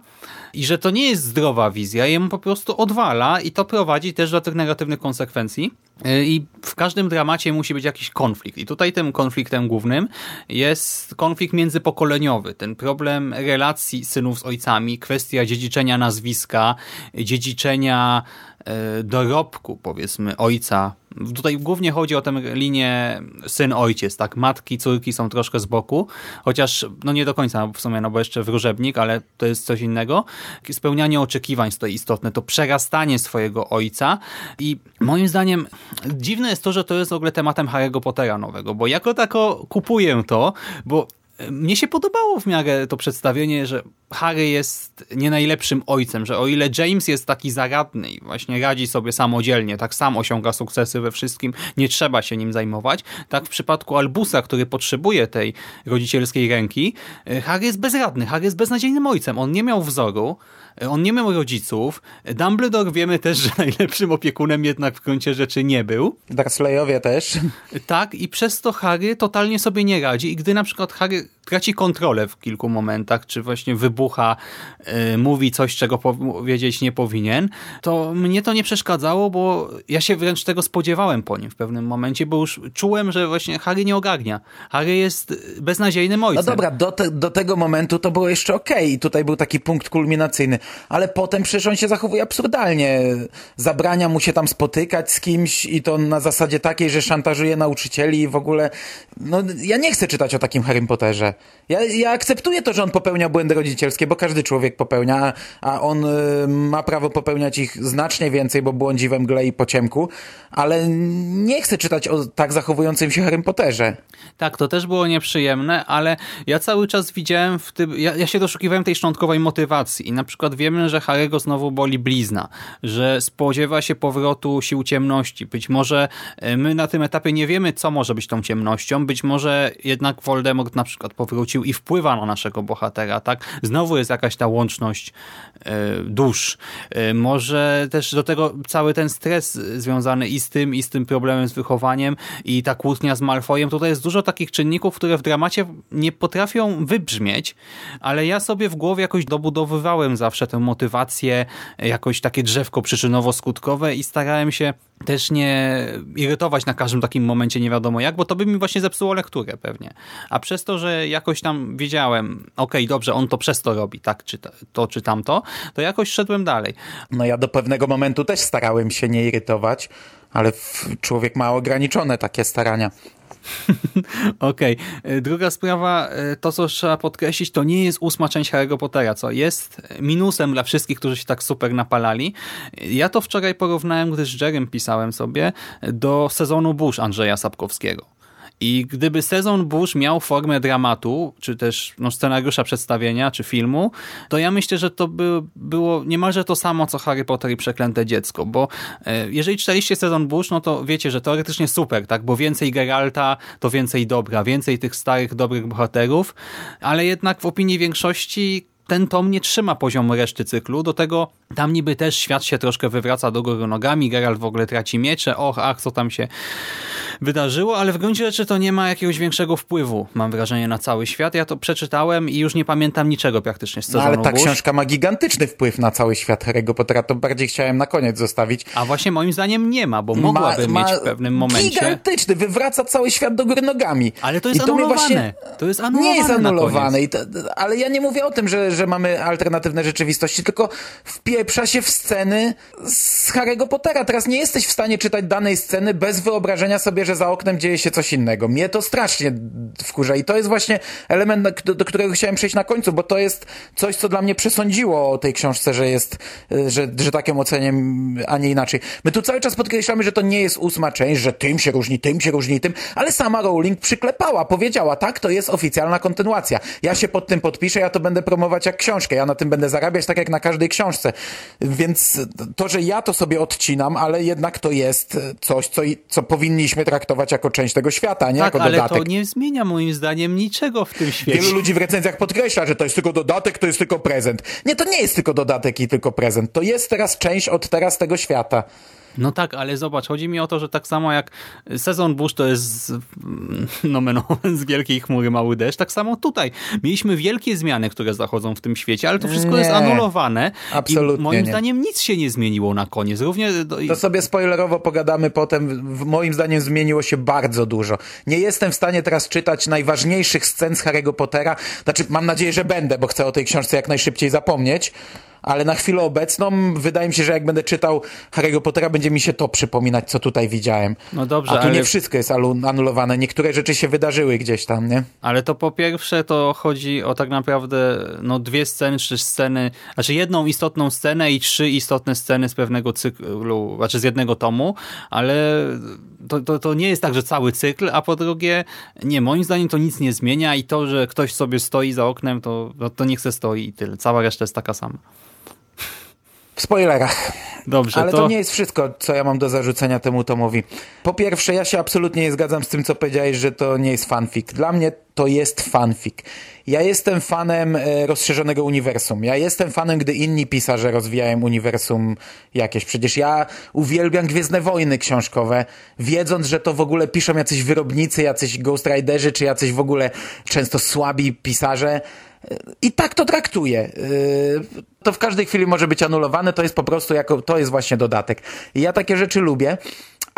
i że to nie jest zdrowa wizja, jemu po prostu odwala i to prowadzi też do tych negatywnych konsekwencji. E, I w każdym dramacie musi być jakiś konflikt. I tutaj tym konfliktem głównym jest konflikt międzypokoleniowy. Ten problem relacji synów z ojcami, kwestia dziedziczenia nazwiska, dziedziczenia dorobku, powiedzmy, ojca Tutaj głównie chodzi o tę linię syn-ojciec, tak? Matki, córki są troszkę z boku, chociaż no nie do końca w sumie, no bo jeszcze wróżebnik, ale to jest coś innego. Spełnianie oczekiwań jest tutaj istotne, to przerastanie swojego ojca i moim zdaniem dziwne jest to, że to jest w ogóle tematem Harry'ego Pottera nowego, bo jako tako kupuję to, bo mnie się podobało w miarę to przedstawienie, że Harry jest nie najlepszym ojcem, że o ile James jest taki zaradny i właśnie radzi sobie samodzielnie, tak sam osiąga sukcesy we wszystkim, nie trzeba się nim zajmować, tak w przypadku Albusa, który potrzebuje tej rodzicielskiej ręki, Harry jest bezradny, Harry jest beznadziejnym ojcem, on nie miał wzoru, on nie miał rodziców. Dumbledore wiemy też, że najlepszym opiekunem jednak w gruncie rzeczy nie był. Dursleyowie też. Tak, i przez to Harry totalnie sobie nie radzi i gdy na przykład Harry traci kontrolę w kilku momentach, czy właśnie wybucha, yy, mówi coś, czego powiedzieć nie powinien, to mnie to nie przeszkadzało, bo ja się wręcz tego spodziewałem po nim w pewnym momencie, bo już czułem, że właśnie Harry nie ogarnia. Harry jest beznadziejnym ojcem. No dobra, do, te, do tego momentu to było jeszcze okej okay. i tutaj był taki punkt kulminacyjny, ale potem przecież on się zachowuje absurdalnie. Zabrania mu się tam spotykać z kimś i to na zasadzie takiej, że szantażuje nauczycieli i w ogóle... No, ja nie chcę czytać o takim Harrym Potterze. Ja, ja akceptuję to, że on popełnia błędy rodzicielskie, bo każdy człowiek popełnia, a on y, ma prawo popełniać ich znacznie więcej, bo błądzi we mgle i po ciemku, ale nie chcę czytać o tak zachowującym się Harrym Potterze. Tak, to też było nieprzyjemne, ale ja cały czas widziałem w tym, ja, ja się doszukiwałem tej szczątkowej motywacji i na przykład wiemy, że Harry'ego znowu boli blizna, że spodziewa się powrotu sił ciemności. Być może y, my na tym etapie nie wiemy, co może być tą ciemnością, być może jednak Voldemort na przykład powrócił i wpływa na naszego bohatera, tak? Znowu jest jakaś ta łączność e, dusz. E, może też do tego cały ten stres związany i z tym, i z tym problemem z wychowaniem i ta kłótnia z Malfojem. Tutaj jest dużo takich czynników, które w dramacie nie potrafią wybrzmieć, ale ja sobie w głowie jakoś dobudowywałem zawsze tę motywację, jakoś takie drzewko przyczynowo-skutkowe i starałem się też nie irytować na każdym takim momencie nie wiadomo jak, bo to by mi właśnie zepsuło lekturę pewnie. A przez to, że jakoś tam wiedziałem, okej, okay, dobrze, on to przez to robi, tak, czy to, czy tamto, to jakoś szedłem dalej. No ja do pewnego momentu też starałem się nie irytować, ale człowiek ma ograniczone takie starania. Okej. Okay. Druga sprawa, e, to co trzeba podkreślić, to nie jest ósma część Harry'ego Pottera, co jest minusem dla wszystkich, którzy się tak super napalali. Ja to wczoraj porównałem, gdy z Jerem pisałem sobie, do sezonu Bush Andrzeja Sapkowskiego. I gdyby sezon Bush miał formę dramatu, czy też no, scenariusza przedstawienia, czy filmu, to ja myślę, że to by było niemalże to samo, co Harry Potter i Przeklęte Dziecko, bo e, jeżeli czytaliście sezon Bush, no to wiecie, że teoretycznie super, tak, bo więcej Geralta to więcej dobra, więcej tych starych, dobrych bohaterów, ale jednak w opinii większości ten tom nie trzyma poziomu reszty cyklu, do tego tam niby też świat się troszkę wywraca do góry nogami, Geralt w ogóle traci miecze, och, ach, co tam się wydarzyło, ale w gruncie rzeczy to nie ma jakiegoś większego wpływu, mam wrażenie, na cały świat. Ja to przeczytałem i już nie pamiętam niczego praktycznie z sezonu no, Ale ta książka ma gigantyczny wpływ na cały świat Harry'ego Pottera, to bardziej chciałem na koniec zostawić. A właśnie moim zdaniem nie ma, bo mogłaby ma, ma mieć w pewnym momencie... Gigantyczny, wywraca cały świat do góry nogami. Ale to jest I anulowane. To, właśnie... to jest anulowane Nie jest anulowane, to, ale ja nie mówię o tym, że, że mamy alternatywne rzeczywistości, tylko wpieprza się w sceny z Harry'ego Pottera. Teraz nie jesteś w stanie czytać danej sceny bez wyobrażenia sobie, że za oknem dzieje się coś innego. Mnie to strasznie wkurza i to jest właśnie element, do, którego chciałem przejść na końcu, bo to jest coś, co dla mnie przesądziło o tej książce, że jest, że, że tak ją ocenię, a nie inaczej. My tu cały czas podkreślamy, że to nie jest ósma część, że tym się różni, tym się różni, tym, ale sama Rowling przyklepała, powiedziała, tak, to jest oficjalna kontynuacja. Ja się pod tym podpiszę, ja to będę promować jak książkę, ja na tym będę zarabiać tak jak na każdej książce. Więc to, że ja to sobie odcinam, ale jednak to jest coś, co, co powinniśmy traktować jako część tego świata, nie tak, jako ale dodatek. to nie zmienia moim zdaniem niczego w tym świecie. Wielu ludzi w recenzjach podkreśla, że to jest tylko dodatek, to jest tylko prezent. Nie, to nie jest tylko dodatek i tylko prezent. To jest teraz część od teraz tego świata. No tak, ale zobacz, chodzi mi o to, że tak samo jak sezon burz to jest nomen z wielkiej chmury mały deszcz, tak samo tutaj. Mieliśmy wielkie zmiany, które zachodzą w tym świecie, ale to wszystko nie, jest anulowane. Absolutnie I moim nie. zdaniem nic się nie zmieniło na koniec. Równie do... To sobie spoilerowo pogadamy potem. Moim zdaniem zmieniło się bardzo dużo. Nie jestem w stanie teraz czytać najważniejszych scen z Harry'ego Pottera. Znaczy, mam nadzieję, że będę, bo chcę o tej książce jak najszybciej zapomnieć ale na chwilę obecną wydaje mi się, że jak będę czytał Harry'ego Pottera, będzie mi się to przypominać, co tutaj widziałem. No dobrze, A tu ale- nie wszystko jest anulowane. Niektóre rzeczy się wydarzyły gdzieś tam, nie? Ale to po pierwsze to chodzi o tak naprawdę no, dwie sceny, trzy sceny, znaczy jedną istotną scenę i trzy istotne sceny z pewnego cyklu, znaczy z jednego tomu, ale to, to, to nie jest tak, że cały cykl, a po drugie nie, moim zdaniem to nic nie zmienia i to, że ktoś sobie stoi za oknem, to, no, to niech se stoi i tyle. Cała reszta jest taka sama. W spoilerach. Dobrze, Ale to, to nie jest wszystko, co ja mam do zarzucenia temu tomowi. Po pierwsze, ja się absolutnie nie zgadzam z tym, co powiedziałeś, że to nie jest fanfic. Dla mnie to jest fanfic. Ja jestem fanem e, rozszerzonego uniwersum. Ja jestem fanem, gdy inni pisarze rozwijają uniwersum jakieś. Przecież ja uwielbiam Gwiezdne Wojny książkowe, wiedząc, że to w ogóle piszą jacyś wyrobnicy, jacyś Ghost Riderzy, czy jacyś w ogóle często słabi pisarze. I tak to traktuję. Yy, To w każdej chwili może być anulowane, to jest po prostu jako, to jest właśnie dodatek. I ja takie rzeczy lubię,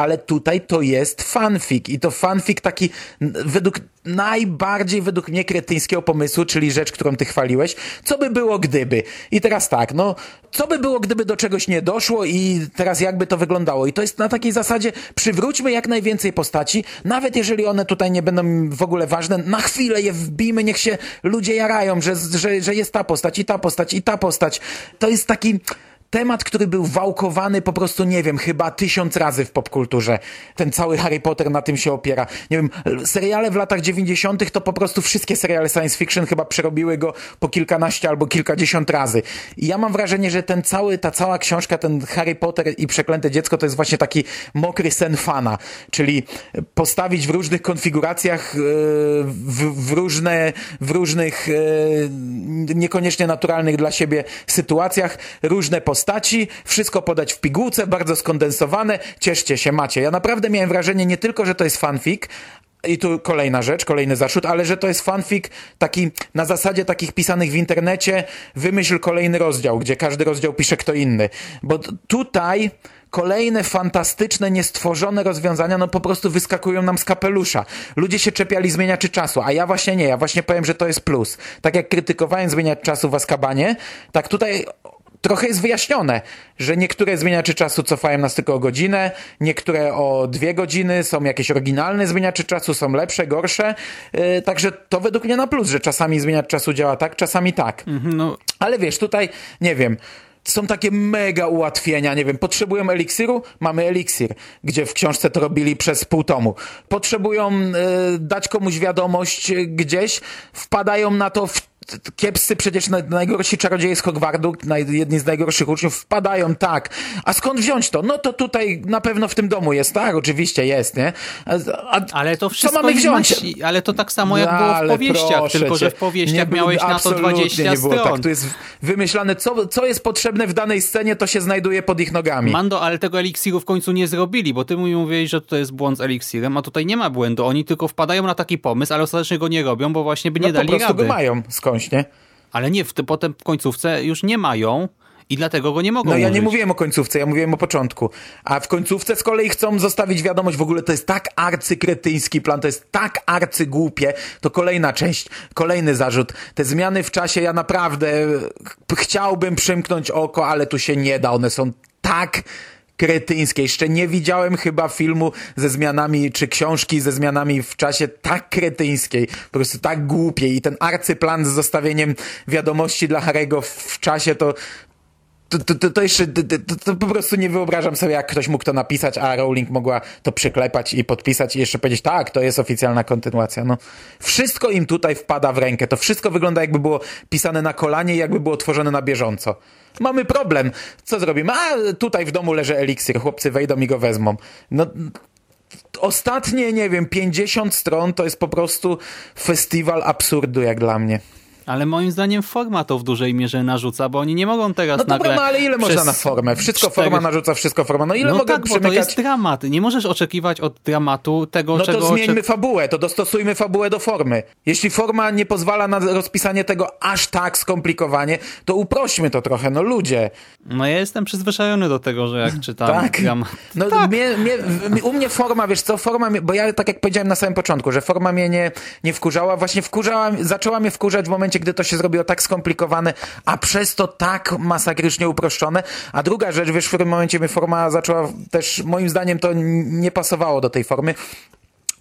ale tutaj to jest fanfic i to fanfic taki według najbardziej według mnie kretyńskiego pomysłu, czyli rzecz, którą ty chwaliłeś. Co by było gdyby? I teraz tak, no, co by było gdyby do czegoś nie doszło i teraz jakby to wyglądało? I to jest na takiej zasadzie, przywróćmy jak najwięcej postaci, nawet jeżeli one tutaj nie będą w ogóle ważne, na chwilę je wbijmy, niech się ludzie jarają, że, że, że jest ta postać i ta postać i ta postać. To jest taki temat, który był wałkowany po prostu, nie wiem, chyba tysiąc razy w popkulturze. Ten cały Harry Potter na tym się opiera. Nie wiem, seriale w latach 90. to po prostu wszystkie seriale science fiction chyba przerobiły go po kilkanaście albo kilkadziesiąt razy. I ja mam wrażenie, że ten cały, ta cała książka, ten Harry Potter i Przeklęte Dziecko to jest właśnie taki mokry sen fana, czyli postawić w różnych konfiguracjach, yy, w, w różne, w różnych yy, niekoniecznie naturalnych dla siebie sytuacjach, różne postaci, wszystko podać w pigułce, bardzo skondensowane, cieszcie się, macie. Ja naprawdę miałem wrażenie nie tylko, że to jest fanfic, i tu kolejna rzecz, kolejny zaszut, ale że to jest fanfic taki na zasadzie takich pisanych w internecie, wymyśl kolejny rozdział, gdzie każdy rozdział pisze kto inny. Bo tutaj kolejne fantastyczne, niestworzone rozwiązania, no po prostu wyskakują nam z kapelusza. Ludzie się czepiali zmieniaczy czasu, a ja właśnie nie, ja właśnie powiem, że to jest plus. Tak jak krytykowałem zmieniacz czasu w Azkabanie, tak tutaj trochę jest wyjaśnione, że niektóre zmieniacze czasu cofają nas tylko o godzinę, niektóre o dwie godziny, są jakieś oryginalne zmieniacze czasu, są lepsze, gorsze. Yy, także to według mnie na plus, że czasami zmieniacz czasu działa tak, czasami tak. no, Ale wiesz, tutaj, nie wiem, są takie mega ułatwienia, nie wiem, potrzebują eliksiru? Mamy eliksir, gdzie w książce to robili przez pół tomu. Potrzebują e, dać komuś wiadomość e, gdzieś, wpadają na to w kiepscy przecież na- najgorsi czarodzieje z Hogwartu, naj, jedni z najgorszych uczniów, wpadają, tak. A skąd wziąć to? No to tutaj na pewno w tym domu jest, tak? Oczywiście jest, nie? A, a, ale to wszystko co mamy wziąć? Ale to tak samo jak było w powieściach, tylko że cię, w powieściach nie, miałeś na to absolutnie 20 nie było stron. tak. Tu jest wymyślane, co, co jest potrzebne w danej scenie, to się znajduje pod ich nogami. Mando, ale tego eliksiru w końcu nie zrobili, bo ty mi mówiłeś, że to jest błąd z eliksirem, a tutaj nie ma błędu. Oni tylko wpadają na taki pomysł, ale ostatecznie go nie robią, bo właśnie by nie no, dali po prostu rady. go mają skądś, nie? Ale nie, w, ty- potem w końcówce już nie mają i dlatego go nie mogą No ja nie użyć. mówiłem o końcówce, ja mówiłem o początku. A w końcówce z kolei chcą zostawić wiadomość, w ogóle to jest tak arcykretyński plan, to jest tak arcygłupie. To kolejna część, kolejny zarzut. Te zmiany w czasie, ja naprawdę ch- chciałbym przymknąć oko, ale tu się nie da. One są tak kretyńskie. Jeszcze nie widziałem chyba filmu ze zmianami, czy książki ze zmianami w czasie tak kretyńskiej, po prostu tak głupiej. I ten arcyplan z zostawieniem wiadomości dla Harego w czasie to to, to, to, jeszcze, to, to po prostu nie wyobrażam sobie, jak ktoś mógł to napisać, a Rowling mogła to przyklepać i podpisać i jeszcze powiedzieć, tak, to jest oficjalna kontynuacja. No, wszystko im tutaj wpada w rękę. To wszystko wygląda jakby było pisane na kolanie i jakby było tworzone na bieżąco. Mamy problem. Co zrobimy? A tutaj w domu leży eliksir. Chłopcy wejdą i go wezmą. No, ostatnie, nie wiem, 50 stron to jest po prostu festiwal absurdu, jak dla mnie. Ale moim zdaniem forma to w dużej mierze narzuca, bo oni nie mogą teraz No nagle... no ale ile można na formę? Wszystko cztery- forma narzuca, wszystko forma. No ile No mogę tak, bo to przymykać? jest dramat. Nie możesz oczekiwać od dramatu tego, No czego... to zmieńmy fabułę, to dostosujmy fabułę do formy. Jeśli forma nie pozwala na rozpisanie tego aż tak skomplikowanie, to uprośmy to trochę, no ludzie. No ja jestem przyzwyczajony do tego, że jak czytam Tak. dramat... No mnie, mnie, w- u mnie forma, wiesz co, forma, mnie, bo ja tak jak powiedziałem na samym początku, że forma mnie nie, nie wkurzała, właśnie wkurzała, zaczęła mnie wkurzać w momencie, momencie, gdy to się zrobiło tak skomplikowane, a przez to tak masakrycznie uproszczone. A druga rzecz, wiesz, w którym momencie mi forma zaczęła też, moim zdaniem to nie pasowało do tej formy,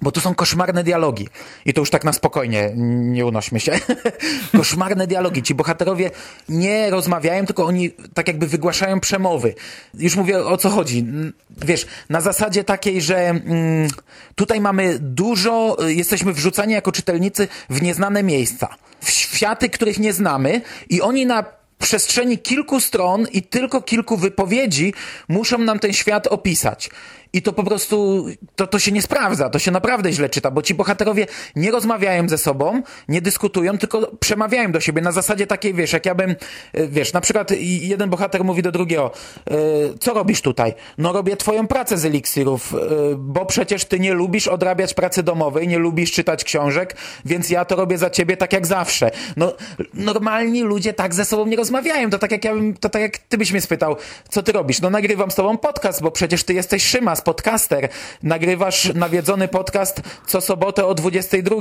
bo tu są koszmarne dialogi. I to już tak na spokojnie, nie unośmy się. koszmarne dialogi. Ci bohaterowie nie rozmawiają, tylko oni tak jakby wygłaszają przemowy. Już mówię o co chodzi. Wiesz, na zasadzie takiej, że mm, tutaj mamy dużo, jesteśmy wrzucani jako czytelnicy w nieznane miejsca. W światy, których nie znamy i oni na przestrzeni kilku stron i tylko kilku wypowiedzi muszą nam ten świat opisać. I to po prostu, to, to się nie sprawdza, to się naprawdę źle czyta, bo ci bohaterowie nie rozmawiają ze sobą, nie dyskutują, tylko przemawiają do siebie na zasadzie takiej, wiesz, jak ja bym, e, wiesz, na przykład jeden bohater mówi do drugiego, e, co robisz tutaj? No robię twoją pracę z eliksirów, e, bo przecież ty nie lubisz odrabiać pracy domowej, nie lubisz czytać książek, więc ja to robię za ciebie tak jak zawsze. No, normalni ludzie tak ze sobą nie rozmawiają, to tak jak ja bym, to tak jak ty byś mnie spytał, co ty robisz? No nagrywam z tobą podcast, bo przecież ty jesteś Szymas, podcaster, nagrywasz nawiedzony podcast co sobotę o 22,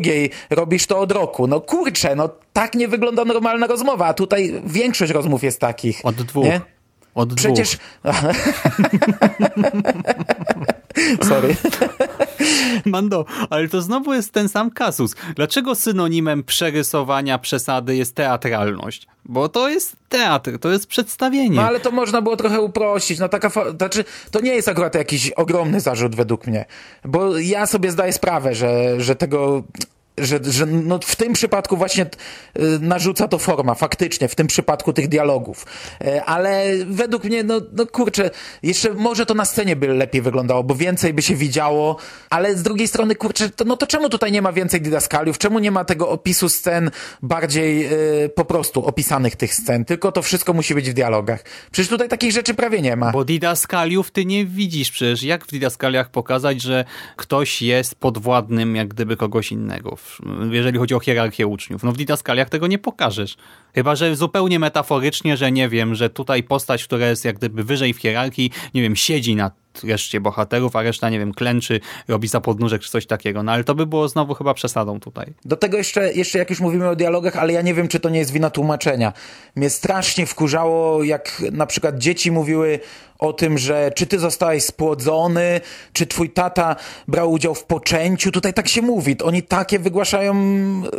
robisz to od roku. No kurczę, no tak nie wygląda normalna rozmowa, a tutaj większość rozmów jest takich. Od dwóch. Nie? Od Przecież... Sorry. Mando, ale to znowu jest ten sam kasus. Dlaczego synonimem przerysowania przesady jest teatralność? Bo to jest teatr, to jest przedstawienie. No ale to można było trochę uprościć. No taka, znaczy, to nie jest akurat jakiś ogromny zarzut według mnie. Bo ja sobie zdaję sprawę, że, że tego że, że no w tym przypadku właśnie y, narzuca to forma, faktycznie, w tym przypadku tych dialogów. E, ale według mnie, no, no kurczę, jeszcze może to na scenie by lepiej wyglądało, bo więcej by się widziało, ale z drugiej strony, kurczę, to, no to czemu tutaj nie ma więcej didaskaliów? Czemu nie ma tego opisu scen bardziej y, po prostu opisanych tych scen? Tylko to wszystko musi być w dialogach. Przecież tutaj takich rzeczy prawie nie ma. Bo didaskaliów ty nie widzisz przecież. Jak w didaskaliach pokazać, że ktoś jest podwładnym jak gdyby kogoś innego? Jeżeli chodzi o hierarchię uczniów. No w didaskaliach tego nie pokażesz. Chyba, że zupełnie metaforycznie, że nie wiem, że tutaj postać, która jest jak gdyby wyżej w hierarchii, nie wiem, siedzi na reszcie bohaterów, a reszta, nie wiem, klęczy, robi za podnóżek czy coś takiego. No ale to by było znowu chyba przesadą tutaj. Do tego jeszcze, jeszcze jak już mówimy o dialogach, ale ja nie wiem, czy to nie jest wina tłumaczenia. Mnie strasznie wkurzało, jak na przykład dzieci mówiły o tym, że czy ty zostałeś spłodzony, czy twój tata brał udział w poczęciu. Tutaj tak się mówi. Oni takie wygłaszają,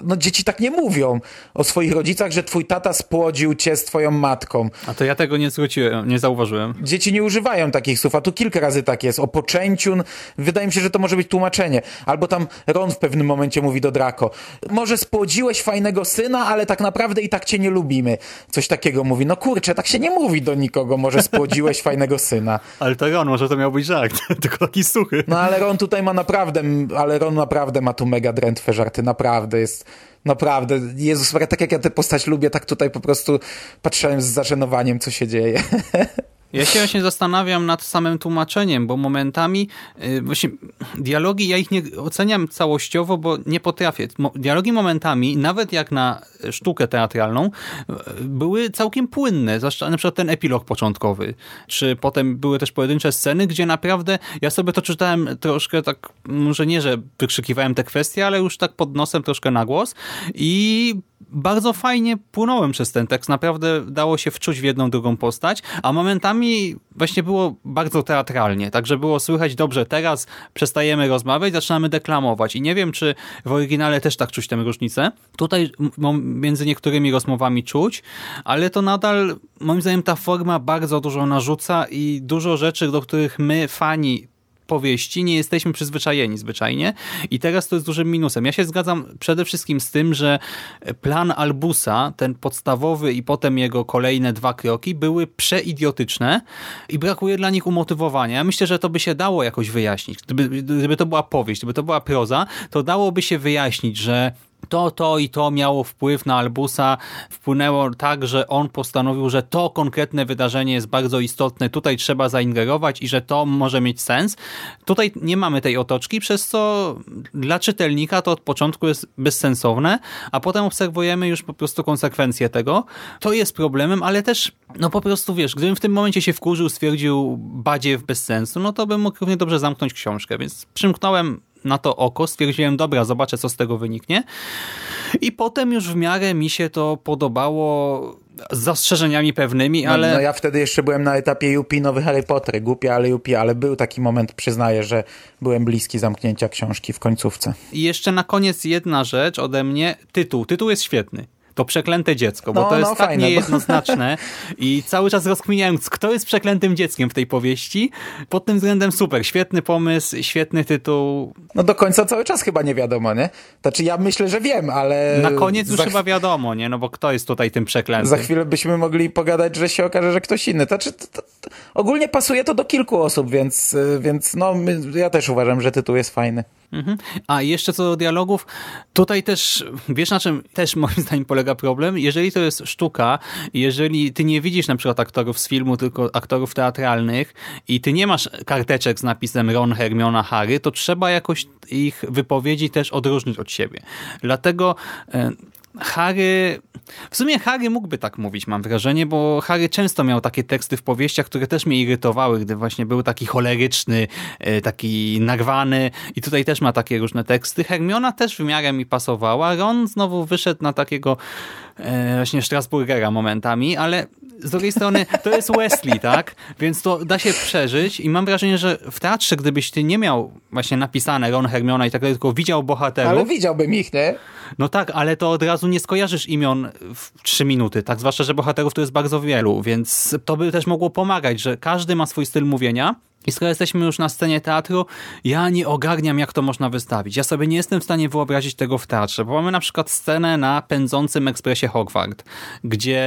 no dzieci tak nie mówią o swoich rodzicach, że twój tata spłodził cię z twoją matką. A to ja tego nie zwróciłem, nie zauważyłem. Dzieci nie używają takich słów, a tu kilka razy tak jest. O poczęciu, wydaje mi się, że to może być tłumaczenie. Albo tam Ron w pewnym momencie mówi do Draco, może spłodziłeś fajnego syna, ale tak naprawdę i tak cię nie lubimy. Coś takiego mówi. No kurczę, tak się nie mówi do nikogo, może spłodziłeś fajnego syna. Ale to Ron, może to miał być żart, tylko taki suchy. No ale Ron tutaj ma naprawdę, ale Ron naprawdę ma tu mega drętwe żarty, naprawdę jest Naprawdę, Jezus tak jak ja tę postać lubię, tak tutaj po prostu patrzyłem z zażenowaniem, co się dzieje. Ja się właśnie zastanawiam nad samym tłumaczeniem, bo momentami yy, właśnie dialogi, ja ich nie oceniam całościowo, bo nie potrafię. Dialogi momentami, nawet jak na sztukę teatralną, yy, były całkiem płynne, zwłaszcza na przykład ten epilog początkowy, czy potem były też pojedyncze sceny, gdzie naprawdę ja sobie to czytałem troszkę tak, może nie, że wykrzykiwałem te kwestie, ale już tak pod nosem troszkę na głos i bardzo fajnie płynąłem przez ten tekst. Naprawdę dało się wczuć w jedną, drugą postać, a momentami właśnie było bardzo teatralnie. Także było słychać, dobrze, teraz przestajemy rozmawiać, zaczynamy deklamować. I nie wiem, czy w oryginale też tak czuć tę różnicę. Tutaj między niektórymi rozmowami czuć, ale to nadal, moim zdaniem, ta forma bardzo dużo narzuca i dużo rzeczy, do których my, fani powieści nie jesteśmy przyzwyczajeni zwyczajnie i teraz to jest dużym minusem. Ja się zgadzam przede wszystkim z tym, że plan Albusa, ten podstawowy i potem jego kolejne dwa kroki były przeidiotyczne i brakuje dla nich umotywowania. Ja myślę, że to by się dało jakoś wyjaśnić. Gdyby, gdyby to była powieść, gdyby to była proza, to dałoby się wyjaśnić, że to, to i to miało wpływ na Albusa, wpłynęło tak, że on postanowił, że to konkretne wydarzenie jest bardzo istotne, tutaj trzeba zaingerować i że to może mieć sens. Tutaj nie mamy tej otoczki, przez co dla czytelnika to od początku jest bezsensowne, a potem obserwujemy już po prostu konsekwencje tego. To jest problemem, ale też, no po prostu wiesz, gdybym w tym momencie się wkurzył, stwierdził badziew bez sensu, no to bym mógł równie dobrze zamknąć książkę, więc przymknąłem na to oko, stwierdziłem, dobra, zobaczę, co z tego wyniknie. I potem już w miarę mi się to podobało z zastrzeżeniami pewnymi, No, ale no ja wtedy jeszcze byłem na etapie Yupi Nowy Harry Potter. Głupie, ale Yupi, ale był taki moment, przyznaję, że byłem bliski zamknięcia książki w końcówce. I jeszcze na koniec jedna rzecz ode mnie. Tytuł. Tytuł jest świetny. To przeklęte dziecko, bo No, to jest no, tak fajne, bo- niejednoznaczne i cały czas rozkminiając, kto jest przeklętym dzieckiem w tej powieści. Pod tym względem super, świetny pomysł, świetny tytuł. No do końca cały czas chyba nie wiadomo, nie? Znaczy ja myślę, że wiem, ale... Na koniec już chyba wiadomo, nie? No bo kto jest tutaj tym przeklętym? Za chwilę byśmy mogli pogadać, że się okaże, że ktoś inny. Znaczy, to, to, ogólnie pasuje to do kilku osób, więc, y, więc no, ja też uważam, że tytuł jest fajny. Mhm. A jeszcze co do dialogów, tutaj też, wiesz na czym też moim zdaniem polega problem? Jeżeli to jest sztuka, jeżeli ty nie widzisz na przykład aktorów z filmu, tylko aktorów teatralnych i ty nie masz karteczek z napisem Ron, Hermiona, Harry, to trzeba jakoś ich wypowiedzi też odróżnić od siebie. Dlatego e, Harry... W sumie Harry mógłby tak mówić, mam wrażenie, bo Harry często miał takie teksty w powieściach, które też mnie irytowały, gdy właśnie był taki choleryczny, e, taki narwany i tutaj też ma takie różne teksty. Hermiona też w miarę mi pasowała. Ron znowu wyszedł na takiego właśnie Strasburgera momentami, ale z drugiej strony to jest Wesley, tak? Więc to da się przeżyć i mam wrażenie, że w teatrze, gdybyś ty nie miał właśnie napisane Ron, Hermiona i tak dalej, tylko widział bohaterów, Ale widziałbym ich, nie? no tak, ale to od razu nie skojarzysz imion w trzy minuty, tak? Zwłaszcza, że bohaterów to jest bardzo wielu, więc to by też mogło pomagać, że każdy ma swój styl mówienia. I skoro jesteśmy już na scenie teatru, ja nie ogarniam, jak to można wystawić. Ja sobie nie jestem w stanie wyobrazić tego w teatrze, bo mamy na przykład scenę na pędzącym ekspresie Hogwart, gdzie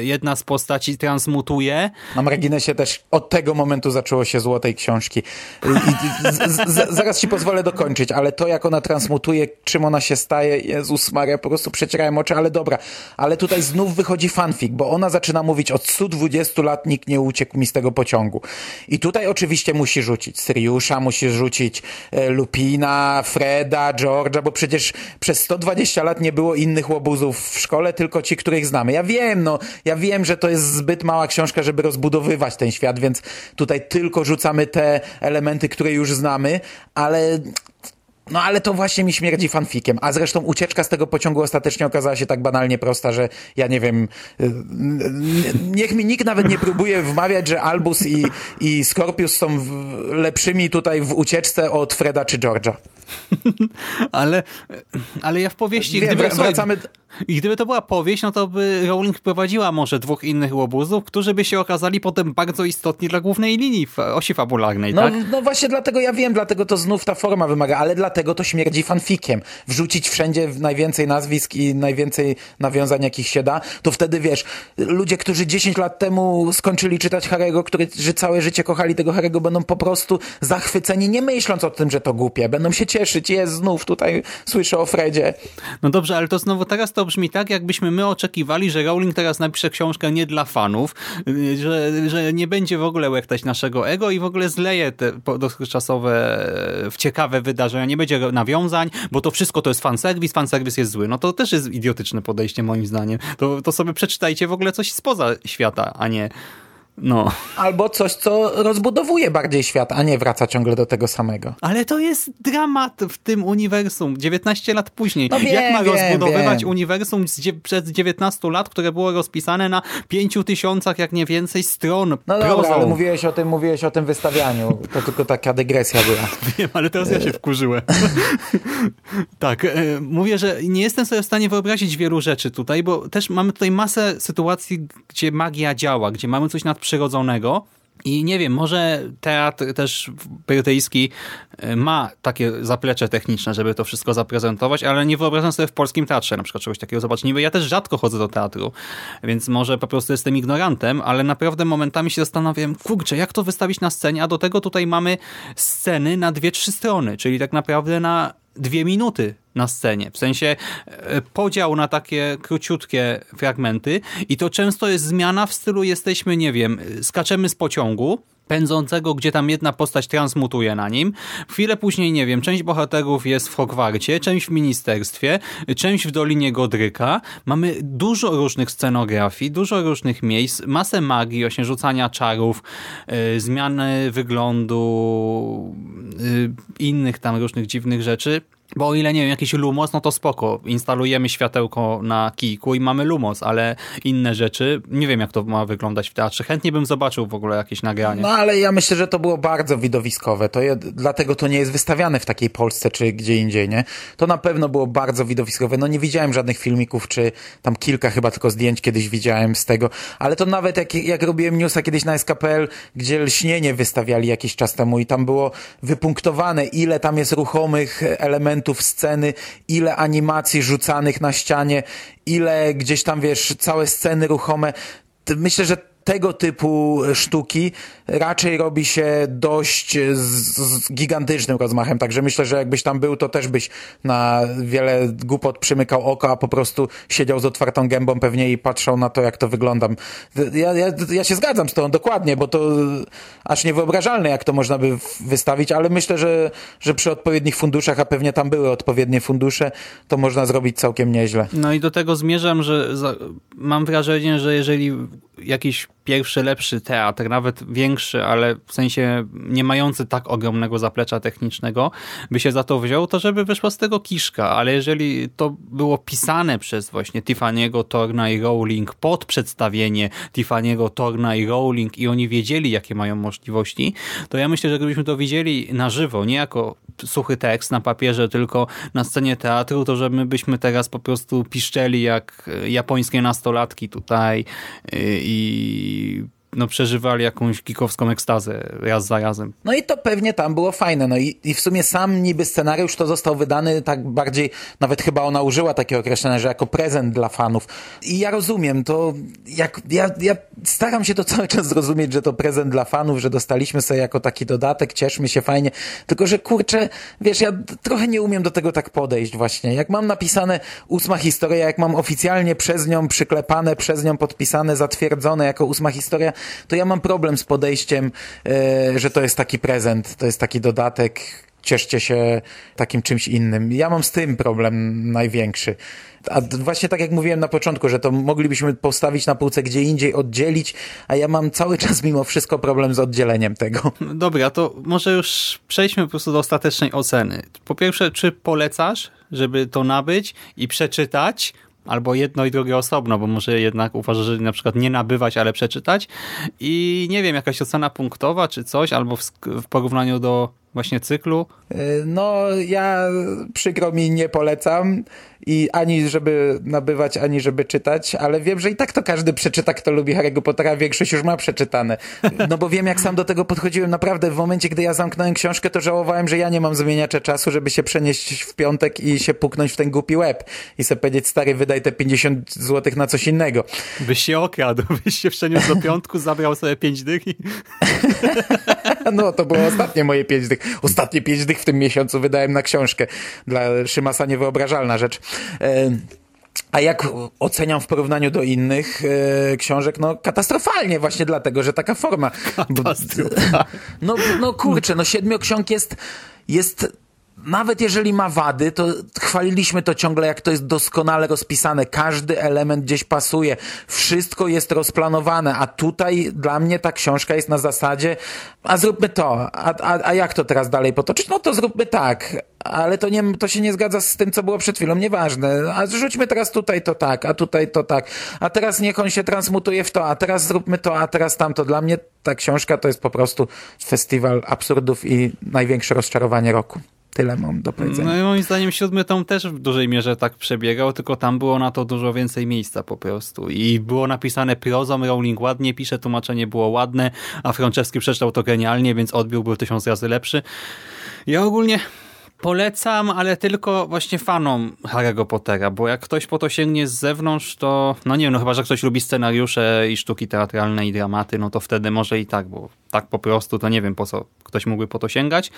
jedna z postaci transmutuje Na marginesie też od tego momentu zaczęło się złotej książki. I, z, z, zaraz ci pozwolę dokończyć, ale to jak ona transmutuje, czym ona się staje, Jezus Maria, po prostu przecierałem oczy, ale dobra. Ale tutaj znów wychodzi fanfic, bo ona zaczyna mówić od 120 lat nikt nie uciekł mi z tego pociągu. I tutaj oczywiście musi rzucić Syriusza, musi rzucić e, Lupina, Freda, George'a, bo przecież przez 120 lat nie było innych łobuzów w szkole, tylko ci, których znamy. Ja wiem, no, ja wiem, że to jest zbyt mała książka, żeby rozbudowywać ten świat, więc tutaj tylko rzucamy te elementy, które już znamy, ale no ale to właśnie mi śmierdzi fanfikiem. A zresztą ucieczka z tego pociągu ostatecznie okazała się tak banalnie prosta, że ja nie wiem, y, niech mi nikt nawet nie próbuje wmawiać, że Albus i, i Scorpius są w, lepszymi tutaj w ucieczce od Freda czy George'a. ale, ale ja w powieści... Wiem, gdyby, wr- słuchaj, wracamy... I gdyby to była powieść, no to by Rowling prowadziła może dwóch innych łobuzów, którzy by się okazali potem bardzo istotni dla głównej linii osi fabularnej, No, tak? no właśnie dlatego ja wiem, dlatego to znów ta forma wymaga, ale dlatego to śmierdzi fanfikiem. Wrzucić wszędzie najwięcej nazwisk i najwięcej nawiązań, jakich się da, to wtedy wiesz, ludzie, którzy 10 lat temu skończyli czytać Harry'ego, którzy całe życie kochali tego Harry'ego, będą po prostu zachwyceni, nie myśląc o tym, że to głupie. Będą się cieszyć, jest znów tutaj słyszę o Fredzie. No dobrze, ale to znowu teraz to brzmi tak, jakbyśmy my oczekiwali, że Rowling teraz napisze książkę nie dla fanów, że, że nie będzie w ogóle łechtać naszego ego i w ogóle zleje te dotychczasowe ciekawe wydarzenia, nie będzie nawiązań, bo to wszystko to jest fanserwis, fanserwis jest zły. No to też jest idiotyczne podejście moim zdaniem. To, to sobie przeczytajcie w ogóle coś spoza świata, a nie no. Albo coś, co rozbudowuje bardziej świat, a nie wraca ciągle do tego samego. Ale to jest dramat w tym uniwersum. 19 lat później. No wiem, Jak ma wiem, rozbudowywać wiem. uniwersum z przez 19 lat, które było rozpisane na 5 tysiącach, jak nie więcej, stron No prozą. dobra, ale mówiłeś o tym, mówiłeś o tym wystawianiu. To tylko taka dygresja była. Wiem, ale teraz ja się wkurzyłem. tak, e, mówię, że nie jestem sobie w stanie wyobrazić wielu rzeczy tutaj, bo też mamy tutaj masę sytuacji, gdzie magia działa, gdzie mamy coś nadprzyrodzonego. I nie wiem, może teatr też brytyjski e, ma takie zaplecze techniczne, żeby to wszystko zaprezentować, ale nie wyobrażam sobie w polskim teatrze na przykład czegoś takiego zobaczyć. Niby ja też rzadko chodzę do teatru, więc może po prostu jestem ignorantem, ale naprawdę momentami się zastanawiam, kurczę, jak to wystawić na scenie, a do tego tutaj mamy sceny na dwie, trzy strony, czyli tak naprawdę na dwie minuty na scenie. W sensie e, podział na takie króciutkie fragmenty i to często jest zmiana w stylu jesteśmy, nie wiem, skaczemy z pociągu, pędzącego, gdzie tam jedna postać transmutuje na nim. Chwilę później, nie wiem, część bohaterów jest w Hogwarcie, część w ministerstwie, część w Dolinie Godryka. Mamy dużo różnych scenografii, dużo różnych miejsc, masę magii, właśnie rzucania czarów, yy, zmiany wyglądu, yy, innych tam różnych dziwnych rzeczy. Bo o ile, nie wiem, jakiś lumos, no to spoko. Instalujemy światełko na kijku i mamy lumos, ale inne rzeczy, nie wiem jak to ma wyglądać w teatrze. Chętnie bym zobaczył w ogóle jakieś nagranie. No ale ja myślę, że to było bardzo widowiskowe. To je, dlatego to nie jest wystawiane w takiej Polsce czy gdzie indziej, nie? To na pewno było bardzo widowiskowe. No nie widziałem żadnych filmików, czy tam kilka chyba tylko zdjęć kiedyś widziałem z tego, ale to nawet jak, jak robiłem newsa kiedyś na SKPL, gdzie lśnienie wystawiali jakiś czas temu i tam było wypunktowane, ile tam jest ruchomych elementów sceny, ile animacji rzucanych na ścianie, ile gdzieś tam, wiesz, całe sceny ruchome. Myślę, że tego typu sztuki raczej robi się dość z, z, gigantycznym rozmachem, także myślę, że jakbyś tam był, to też byś na wiele głupot przymykał oko, a po prostu siedział z otwartą gębą pewnie i patrzał na to, jak to wygląda. Ja, ja, ja się zgadzam z tą dokładnie, bo to aż niewyobrażalne, jak to można by wystawić, ale myślę, że, że przy odpowiednich funduszach, a pewnie tam były odpowiednie fundusze, to można zrobić całkiem nieźle. No i do tego zmierzam, że za, mam wrażenie, że jeżeli jakiś pierwszy, lepszy teatr, nawet większy, ale w sensie nie mający tak ogromnego zaplecza technicznego, by się za to wziął, to żeby wyszła z tego kiszka, ale jeżeli to było pisane przez właśnie Tiffany'ego, Torna i Rowling pod przedstawienie Tiffany'ego, Torna i Rowling i oni wiedzieli, jakie mają możliwości, to ja myślę, że gdybyśmy to widzieli na żywo, nie jako suchy tekst na papierze, tylko na scenie teatru, to że my byśmy teraz po prostu piszczeli jak japońskie nastolatki tutaj y, i no, przeżywali jakąś kikowską ekstazę raz za razem. No i to pewnie tam było fajne. No i, i w sumie sam niby scenariusz to został wydany tak bardziej, nawet chyba ona użyła takiego określenia, że jako prezent dla fanów. I ja rozumiem to, jak, ja, ja staram się to cały czas zrozumieć, że to prezent dla fanów, że dostaliśmy sobie jako taki dodatek, cieszmy się fajnie. Tylko, że kurczę, wiesz, ja trochę nie umiem do tego tak podejść właśnie. Jak mam napisane ósma historia, jak mam oficjalnie przez nią przyklepane, przez nią podpisane, zatwierdzone jako ósma historia, to ja mam problem z podejściem, e, że to jest taki prezent, to jest taki dodatek, cieszcie się takim czymś innym. Ja mam z tym problem największy. A właśnie tak jak mówiłem na początku, że to moglibyśmy postawić na półce gdzie indziej, oddzielić, a ja mam cały czas mimo wszystko problem z oddzieleniem tego. Dobra, to może już przejdźmy po prostu do ostatecznej oceny. Po pierwsze, czy polecasz, żeby to nabyć i przeczytać, albo jedno i drugie osobno, bo może jednak uważa, że na przykład nie nabywać, ale przeczytać i nie wiem, jakaś ocena punktowa czy coś, albo w, w porównaniu do właśnie cyklu? No, ja przykro mi nie polecam i ani żeby nabywać, ani żeby czytać, ale wiem, że i tak to każdy przeczyta, kto lubi Harry'ego Pottera, większość już ma przeczytane. No bo wiem, jak sam do tego podchodziłem. Naprawdę, w momencie, gdy ja zamknąłem książkę, to żałowałem, że ja nie mam zmieniacza czasu, żeby się przenieść w piątek i się puknąć w ten głupi łeb i sobie powiedzieć, stary, wydaj te 50 złotych na coś innego. Byś się okradł, byś się przeniósł do piątku, zabrał sobie 5 dych i... No, to było ostatnie moje 5 dych. Ostatnie 5 dych w tym miesiącu wydałem na książkę. Dla Szymasa niewyobrażalna rzecz. E, a jak oceniam w porównaniu do innych e, książek? No katastrofalnie właśnie dlatego, że taka forma. no, no kurczę, no siedmioksiąg jest, jest nawet jeżeli ma wady, to chwaliliśmy to ciągle, jak to jest doskonale rozpisane. Każdy element gdzieś pasuje. Wszystko jest rozplanowane, a tutaj dla mnie ta książka jest na zasadzie, a zróbmy to, a, a, a jak to teraz dalej potoczyć? No to zróbmy tak, ale to, nie, to się nie zgadza z tym, co było przed chwilą, nieważne. A rzućmy teraz tutaj to tak, a tutaj to tak, a teraz niech on się transmutuje w to, a teraz zróbmy to, a teraz tamto. Dla mnie ta książka to jest po prostu festiwal absurdów i największe rozczarowanie roku. Tyle mam do powiedzenia. No i moim zdaniem siódmy tom też w dużej mierze tak przebiegał, tylko tam było na to dużo więcej miejsca po prostu. I było napisane prozą, Rowling ładnie pisze, tłumaczenie było ładne, a Franceski przeczytał to genialnie, więc odbiór był tysiąc razy lepszy. Ja ogólnie Polecam, ale tylko właśnie fanom Harry'ego Pottera, bo jak ktoś po to sięgnie z zewnątrz, to no nie wiem, no chyba, że ktoś lubi scenariusze i sztuki teatralne i dramaty, no to wtedy może i tak, bo tak po prostu to nie wiem po co ktoś mógłby po to sięgać.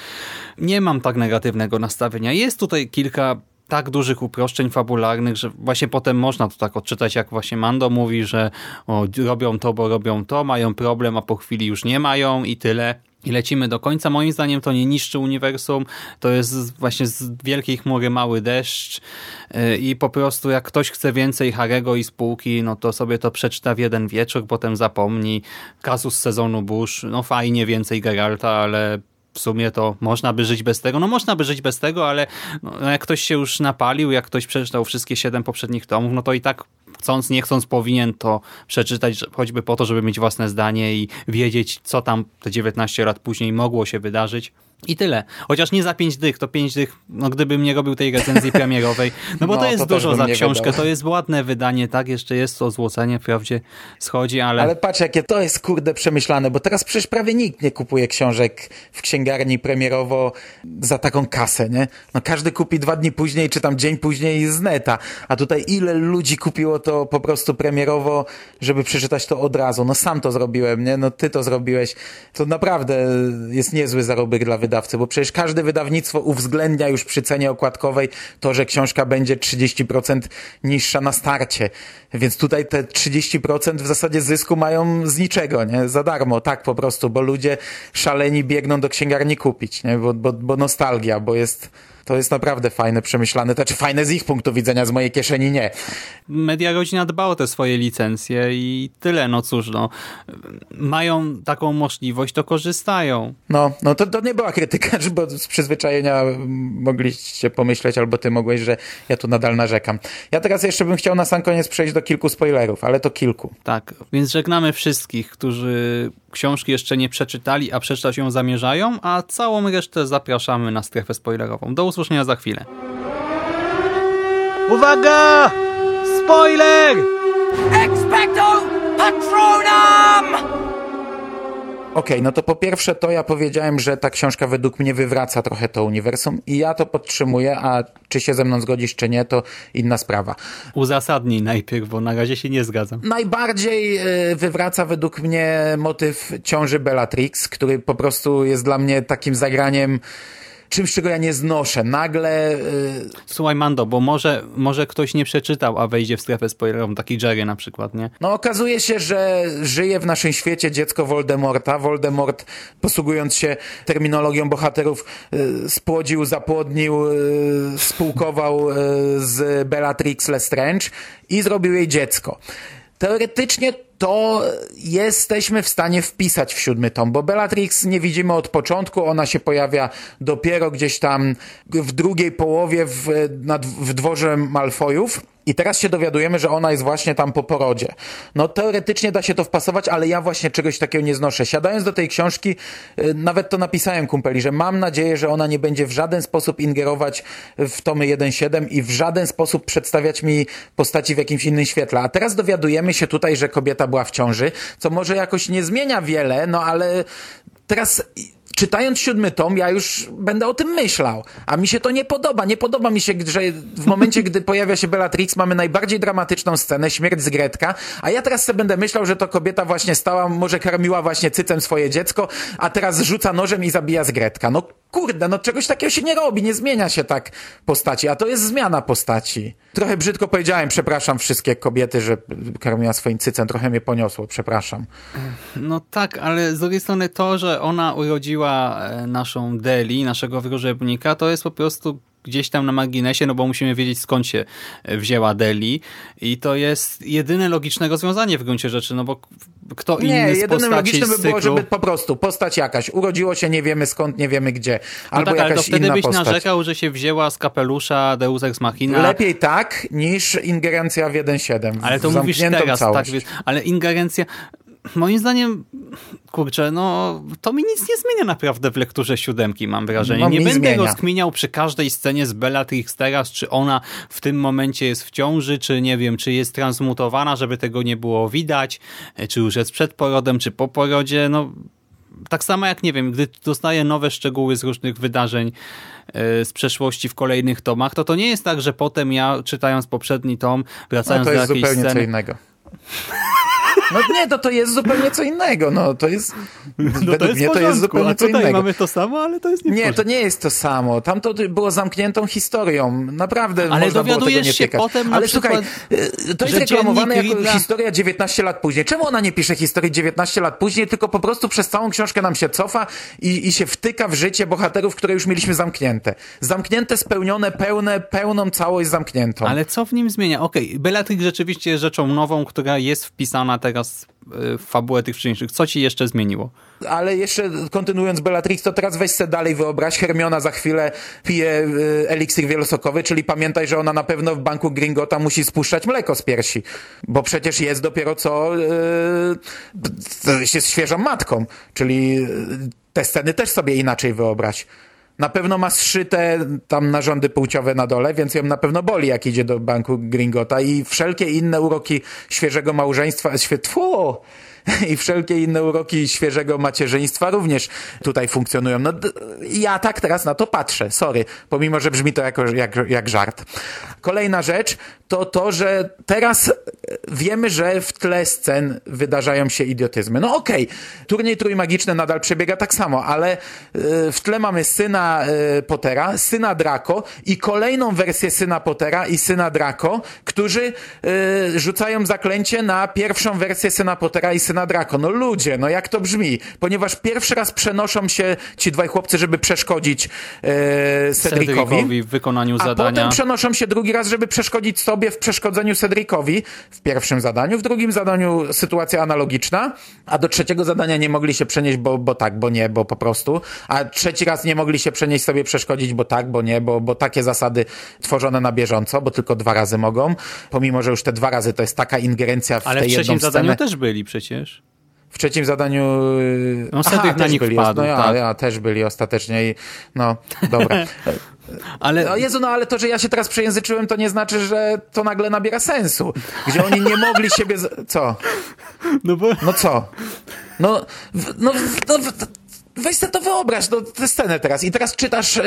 Nie mam tak negatywnego nastawienia. Jest tutaj kilka tak dużych uproszczeń fabularnych, że właśnie potem można to tak odczytać, jak właśnie Mando mówi, że o, robią to, bo robią to, mają problem, a po chwili już nie mają i tyle i lecimy do końca. Moim zdaniem to nie niszczy uniwersum, to jest właśnie z wielkiej chmury mały deszcz y, i po prostu jak ktoś chce więcej Harego i spółki, no to sobie to przeczyta w jeden wieczór, potem zapomni. Kasus sezonu Bush, no fajnie więcej Geralta, ale w sumie to można by żyć bez tego. No można by żyć bez tego, ale no, jak ktoś się już napalił, jak ktoś przeczytał wszystkie siedem poprzednich tomów, no to i tak chcąc, nie chcąc powinien to przeczytać, choćby po to, żeby mieć własne zdanie i wiedzieć, co tam te 19 lat później mogło się wydarzyć. I tyle. Chociaż nie za pięć dych, to pięć dych, no gdybym nie robił tej recenzji premierowej, no bo No, to jest to dużo za książkę, wydał. to jest ładne wydanie, tak, jeszcze jest to złocenie, wprawdzie schodzi, ale... Ale patrz, jakie to jest kurde przemyślane, bo teraz przecież prawie nikt nie kupuje książek w księgarni premierowo za taką kasę, nie? No każdy kupi dwa dni później, czy tam dzień później z neta. A tutaj ile ludzi kupiło to po prostu premierowo, żeby przeczytać to od razu. No sam to zrobiłem, nie? No ty to zrobiłeś. To naprawdę jest niezły zarobek dla wydawcy, bo przecież każde wydawnictwo uwzględnia już przy cenie okładkowej to, że książka będzie 30% niższa na starcie. Więc tutaj te 30% w zasadzie zysku mają z niczego, nie? Za darmo, tak po prostu, bo ludzie szaleni biegną do księgarni kupić, nie? Bo, bo, bo nostalgia, bo jest, to jest naprawdę fajne, przemyślane. Znaczy fajne z ich punktu widzenia, z mojej kieszeni nie. Media Rodzina dba o te swoje licencje i tyle, no cóż, no. Mają taką możliwość, to korzystają. No, no to, to nie była krytyka, bo z przyzwyczajenia mogliście pomyśleć, albo ty mogłeś, że ja tu nadal narzekam. Ja teraz jeszcze bym chciał na sam koniec przejść do kilku spoilerów, ale to kilku. Tak, więc żegnamy wszystkich, którzy książki jeszcze nie przeczytali, a przeczytać ją zamierzają, a całą resztę zapraszamy na strefę spoilerową. Do usłyszenia za chwilę. Uwaga! Spoiler! Expecto Patronum! Okej, no to po pierwsze to ja powiedziałem, że ta książka według mnie wywraca trochę to uniwersum i ja to podtrzymuję, a czy się ze mną zgodzisz, czy nie, to inna sprawa. Uzasadnij najpierw, bo na razie się nie zgadzam. Najbardziej e, wywraca według mnie motyw ciąży Bellatrix, który po prostu jest dla mnie takim zagraniem czymś, czego ja nie znoszę. Nagle... e, Słuchaj Mando, bo może, może ktoś nie przeczytał, a wejdzie w strefę spoilerową, taki Jerry na przykład, nie? No okazuje się, że żyje w naszym świecie dziecko Voldemorta. Voldemort, posługując się terminologią bohaterów, y, spłodził, zapłodnił, y, spółkował y, z Bellatrix Lestrange i zrobił jej dziecko. Teoretycznie to jesteśmy w stanie wpisać w siódmy tom, bo Bellatrix nie widzimy od początku, ona się pojawia dopiero gdzieś tam w drugiej połowie w, na, w dworze Malfoyów. I teraz się dowiadujemy, że ona jest właśnie tam po porodzie. No teoretycznie da się to wpasować, ale ja właśnie czegoś takiego nie znoszę. Siadając do tej książki, y, nawet to napisałem kumpeli, że mam nadzieję, że ona nie będzie w żaden sposób ingerować w tomy 1.7 i w żaden sposób przedstawiać mi postaci w jakimś innym świetle. A teraz dowiadujemy się tutaj, że kobieta była w ciąży, co może jakoś nie zmienia wiele, no ale teraz czytając siódmy tom, ja już będę o tym myślał. A mi się to nie podoba. Nie podoba mi się, że w momencie, gdy pojawia się Bellatrix, mamy najbardziej dramatyczną scenę, śmierć z Gretka, a ja teraz sobie będę myślał, że to kobieta właśnie stała, może karmiła właśnie cycem swoje dziecko, a teraz rzuca nożem i zabija z Gretka. No kurde, no czegoś takiego się nie robi, nie zmienia się tak postaci, a to jest zmiana postaci. Trochę brzydko powiedziałem, przepraszam wszystkie kobiety, że karmiła swoim cycem, trochę mnie poniosło, przepraszam. No tak, ale z drugiej strony to, że ona urodziła e, naszą Deli, naszego wróżebnika, to jest po prostu gdzieś tam na marginesie, no bo musimy wiedzieć skąd się e, wzięła Deli i to jest jedyne logiczne rozwiązanie w gruncie rzeczy, no bo kto Nie, inny z jedynym postaci logicznym by było, cyklu... żeby po prostu postać jakaś, urodziło się, nie wiemy skąd, nie wiemy gdzie, No albo tak, ale to jakaś wtedy byś postać. narzekał, że się wzięła z kapelusza Deus Ex Machina. Lepiej tak, niż ingerencja w 1.7. w Ale to mówisz teraz, całość. tak, ale ingerencja, moim zdaniem, kurczę, no to mi nic nie zmienia naprawdę w lekturze siódemki, mam wrażenie. No, nie będę zmienia. rozkminiał przy każdej scenie z Bellatrix teraz, czy ona w tym momencie jest w ciąży, czy nie wiem, czy jest transmutowana, żeby tego nie było widać, e, czy już jest przed porodem, czy po porodzie, no tak samo jak, nie wiem, gdy dostaję nowe szczegóły z różnych wydarzeń e, z przeszłości w kolejnych tomach, to to nie jest tak, że potem ja, czytając poprzedni tom, No wracając to do jest jakiejś zupełnie co innego. No nie, to to jest zupełnie co innego. No to jest. No według to jest mnie to jest zupełnie co tutaj innego. mamy to samo, ale to jest nie Nie, to nie jest to samo. Tam to było zamkniętą historią. Naprawdę Ale można było tego nie się tykać. potem Ale przykład, słuchaj, y, to jest reklamowane jako historia 19 lat później. Czemu ona nie pisze historii 19 lat później, tylko po prostu przez całą książkę nam się cofa i, i się wtyka w życie bohaterów, które już mieliśmy zamknięte. Zamknięte, spełnione, pełne, pełną całość zamkniętą. Ale co w nim zmienia? Okej, Bellatrix rzeczywiście jest rzeczą nową, która jest wpisana teraz y, fabułę tych wcześniejszych. Co ci jeszcze zmieniło? Ale jeszcze kontynuując Bellatrix, to teraz weź se dalej wyobraź, Hermiona za chwilę pije y, eliksir wielosokowy, czyli pamiętaj, że ona na pewno w banku Gringota musi spuszczać mleko z piersi, bo przecież jest dopiero co y, jest świeżą matką, czyli y, te sceny też sobie inaczej wyobraź. Na pewno ma zszyte tam narządy płciowe na dole, więc ją na pewno boli, jak idzie do banku Gringota. I wszelkie inne uroki świeżego małżeństwa, świetło i wszelkie inne uroki świeżego macierzyństwa również tutaj funkcjonują. No, ja tak teraz na to patrzę, sorry, pomimo, że brzmi to jako, jak, jak żart. Kolejna rzecz to to, że teraz wiemy, że w tle scen wydarzają się idiotyzmy. No okej, okay. turniej trójmagiczny nadal przebiega tak samo, ale w tle mamy syna Pottera, syna Draco i kolejną wersję syna Pottera i syna Draco, którzy rzucają zaklęcie na pierwszą wersję syna Pottera i syna Draco. No ludzie, no jak to brzmi? Ponieważ pierwszy raz przenoszą się ci dwaj chłopcy, żeby przeszkodzić e, Cedricowi. Cedricowi w wykonaniu a zadania. potem przenoszą się drugi raz, żeby przeszkodzić sobie w przeszkodzeniu Cedricowi w pierwszym zadaniu, w drugim zadaniu sytuacja analogiczna, a do trzeciego zadania nie mogli się przenieść, bo, bo tak, bo nie, bo po prostu, a trzeci raz nie mogli się przenieść sobie przeszkodzić, bo tak, bo nie, bo, bo takie zasady tworzone na bieżąco, bo tylko dwa razy mogą, pomimo, że już te dwa razy to jest taka ingerencja w Ale w tej jedną trzecim zadaniu też byli przecież. W trzecim zadaniu... No, Cedric na nich byli, wpadł, no ja, tak. ja też byli ostatecznie i no, dobra. Ale No Jezu, no ale to, że ja się teraz przejęzyczyłem, to nie znaczy, że to nagle nabiera sensu. Gdzie oni nie mogli siebie... Z... Co? no bo No co? No, no, no weź sobie to wyobraź, no, tę scenę teraz. I teraz czytasz e,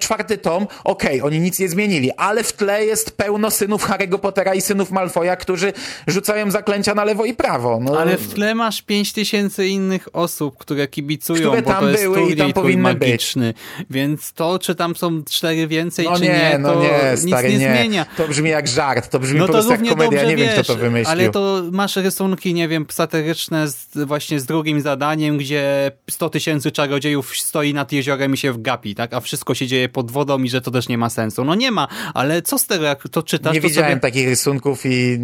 czwarty tom, okej, oni nic nie zmienili, ale w tle jest pełno synów Harry'ego Pottera i synów Malfoya, którzy rzucają zaklęcia na lewo i prawo. No, Ale w tle masz 5 tysięcy innych osób, które kibicują, Które bo tam to jest były i turniej tam powinny magiczny. Więc to, czy tam są cztery więcej, no czy nie, nie, no to nie, nic stary, nie, nie. zmienia. To brzmi jak żart, to brzmi No po to prostu jak komedia, nie wiem, wiesz, kto to wymyślił. ale to masz rysunki, nie wiem, satyryczne z, właśnie z drugim zadaniem, gdzie 100 tysięcy czarodziejów stoi nad jeziorem i się wgapi, tak? A wszystko się dzieje pod wodą i że to też nie ma sensu. No nie ma, ale co z tego, jak to czytasz, Nie to widziałem sobie... takich rysunków i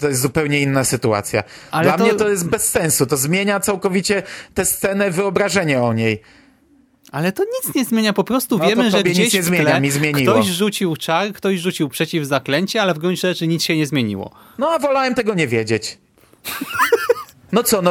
to jest zupełnie inna sytuacja. Ale Dla to- mnie to jest bez sensu. To zmienia całkowicie tę scenę, wyobrażenie o niej. Ale to nic nie zmienia, po prostu No wiemy, że tobie nic gdzieś nie zmienia, mi zmieniło. ktoś rzucił czar, ktoś rzucił przeciw zaklęcie, ale w gruncie rzeczy nic się nie zmieniło. No a wolałem tego nie wiedzieć. No co, no,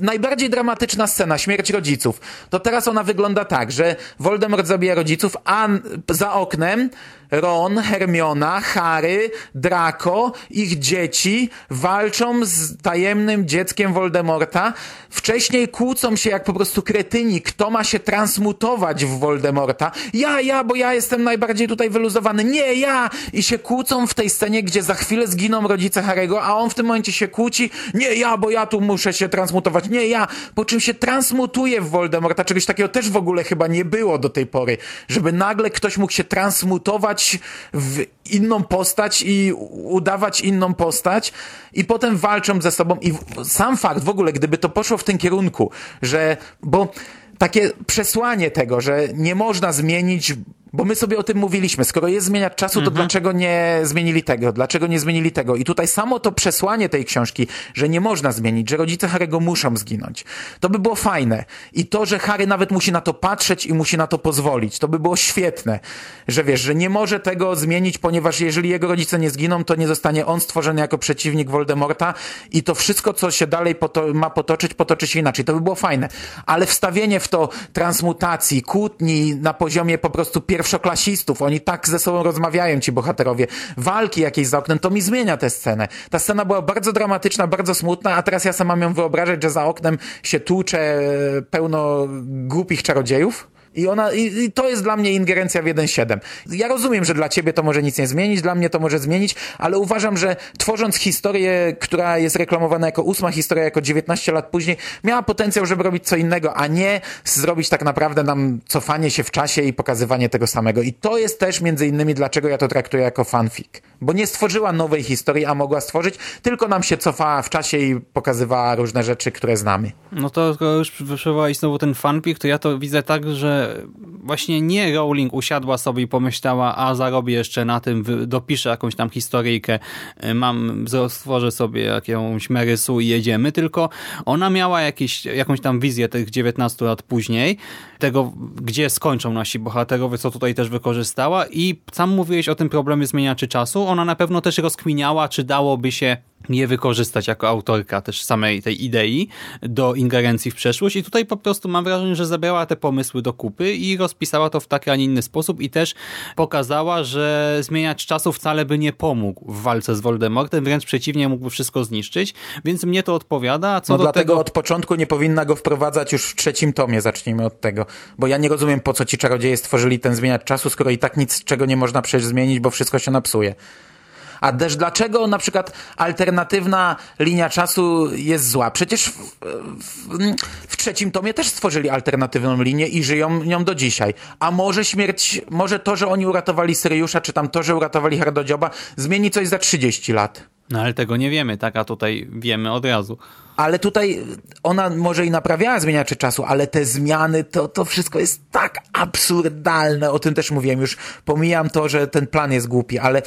najbardziej dramatyczna scena, śmierć rodziców. To teraz ona wygląda tak, że Voldemort zabija rodziców, a za oknem Ron, Hermiona, Harry, Draco, ich dzieci walczą z tajemnym dzieckiem Voldemorta. Wcześniej kłócą się jak po prostu kretyni, kto ma się transmutować w Voldemorta. Ja, ja, bo ja jestem najbardziej tutaj wyluzowany. Nie, ja! I się kłócą w tej scenie, gdzie za chwilę zginą rodzice Harry'ego, a on w tym momencie się kłóci. Nie, ja, bo ja tu muszę się transmutować. Nie, ja! Po czym się transmutuje w Voldemorta. Czegoś takiego też w ogóle chyba nie było do tej pory. Żeby nagle ktoś mógł się transmutować w inną postać i udawać inną postać i potem walczą ze sobą. I sam fakt w ogóle, gdyby to poszło w tym kierunku, że, bo takie przesłanie tego, że nie można zmienić, bo my sobie o tym mówiliśmy, skoro jest zmieniać czasu, to dlaczego nie zmienili tego, dlaczego nie zmienili tego? I tutaj samo to przesłanie tej książki, że nie można zmienić, że rodzice Harry'ego muszą zginąć, to by było fajne. I to, że Harry nawet musi na to patrzeć i musi na to pozwolić, to by było świetne, że wiesz, że nie może tego zmienić, ponieważ jeżeli jego rodzice nie zginą, to nie zostanie on stworzony jako przeciwnik Voldemorta i to wszystko, co się dalej poto- ma potoczyć, potoczy się inaczej. To by było fajne. Ale wstawienie w to transmutacji, kłótni na poziomie po prostu pierwszoklasistów, oni tak ze sobą rozmawiają, ci bohaterowie, walki jakieś za oknem, to mi zmienia tę scenę. Ta scena była bardzo dramatyczna, bardzo smutna, a teraz ja sama mam ją wyobrażać, że za oknem się tłucze e, pełno głupich czarodziejów. I, ona, i, I to jest dla mnie ingerencja w 1.7. Ja rozumiem, że dla ciebie to może nic nie zmienić, dla mnie to może zmienić, ale uważam, że tworząc historię, która jest reklamowana jako ósma historia, jako 19 lat później, miała potencjał, żeby robić co innego, a nie zrobić tak naprawdę nam cofanie się w czasie i pokazywanie tego samego. I to jest też między innymi, dlaczego ja to traktuję jako fanfic. Bo nie stworzyła nowej historii, a mogła stworzyć, tylko nam się cofała w czasie i pokazywała różne rzeczy, które znamy. No to już wyszywałeś znowu ten fanfic, to ja to widzę tak, że właśnie nie Rowling usiadła sobie i pomyślała, a zarobię jeszcze na tym, dopiszę jakąś tam historyjkę, y, mam, stworzę sobie jakąś merysu i jedziemy, tylko ona miała jakieś, jakąś tam wizję tych 19 lat później, tego, gdzie skończą nasi bohaterowie, co tutaj też wykorzystała. I sam mówiłeś o tym problemie zmieniaczy czasu, ona na pewno też rozkminiała, czy dałoby się je wykorzystać jako autorka też samej tej idei do ingerencji w przeszłość i tutaj po prostu mam wrażenie, że zabrała te pomysły do kupy i rozpisała to w taki, a nie inny sposób i też pokazała, że zmieniać czasu wcale by nie pomógł w walce z Voldemortem, wręcz przeciwnie mógłby wszystko zniszczyć, więc mnie to odpowiada. Co no do dlatego tego... od początku nie powinna go wprowadzać już w trzecim tomie, zacznijmy od tego, bo ja nie rozumiem po co ci czarodzieje stworzyli ten zmieniać czasu, skoro i tak nic czego nie można przecież zmienić, bo wszystko się napsuje. A też dlaczego na przykład alternatywna linia czasu jest zła? Przecież w, w, w, trzecim tomie też stworzyli alternatywną linię i żyją nią do dzisiaj. A może śmierć, może to, że oni uratowali Syriusza, czy tam to, że uratowali Hardodzioba, zmieni coś za 30 lat. No ale tego nie wiemy, tak? A tutaj wiemy od razu. Ale tutaj ona może i naprawiała zmieniacze czasu, ale te zmiany, to, to wszystko jest tak absurdalne. O tym też mówiłem już. Pomijam to, że ten plan jest głupi, ale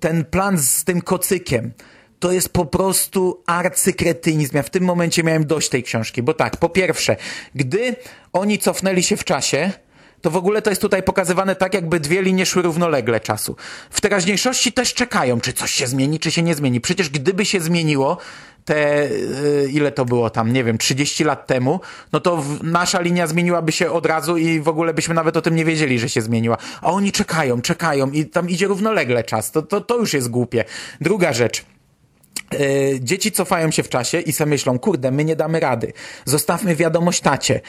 ten plan z tym kocykiem, to jest po prostu arcykretynizm. Ja w tym momencie miałem dość tej książki, bo tak, po pierwsze, gdy oni cofnęli się w czasie, to w ogóle to jest tutaj pokazywane tak, jakby dwie linie szły równolegle czasu. W teraźniejszości też czekają, czy coś się zmieni, czy się nie zmieni. Przecież gdyby się zmieniło, te, y, ile to było tam, nie wiem, 30 lat temu, no to nasza linia zmieniłaby się od razu i w ogóle byśmy nawet o tym nie wiedzieli, że się zmieniła. A oni czekają, czekają i tam idzie równolegle czas. To, to, to już jest głupie. Druga rzecz. Yy, dzieci cofają się w czasie i sobie myślą, kurde, my nie damy rady. Zostawmy wiadomość tacie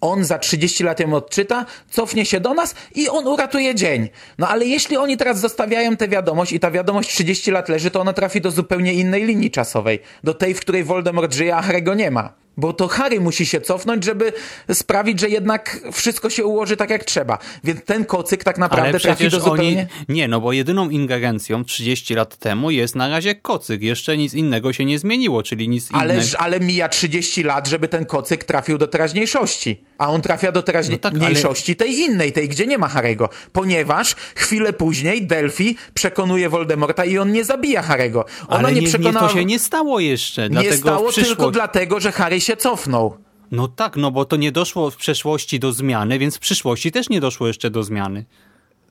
on za 30 lat ją odczyta, cofnie się do nas i on uratuje dzień. No ale jeśli oni teraz zostawiają tę wiadomość i ta wiadomość 30 lat leży, to ona trafi do zupełnie innej linii czasowej. Do tej, w której Voldemort żyje, a Harry'ego nie ma. Bo to Harry musi się cofnąć, żeby sprawić, że jednak wszystko się ułoży tak jak trzeba. Więc ten kocyk tak naprawdę Ale trafi do zupełnie... Oni... Nie, no bo jedyną ingerencją 30 lat temu jest na razie kocyk. Jeszcze nic innego się nie zmieniło, czyli nic ale, innego. Ale mija 30 lat, żeby ten kocyk trafił do teraźniejszości. A on trafia do teraźniejszości no tak, ale... tej innej, tej gdzie nie ma Harego. Ponieważ chwilę później Delphi przekonuje Voldemorta i on nie zabija Harego. Ona ale nie, nie przekonała... to się nie stało jeszcze. Nie stało tylko dlatego, że Harry się cofnął. No tak, no bo to nie doszło w przeszłości do zmiany, więc w przyszłości też nie doszło jeszcze do zmiany.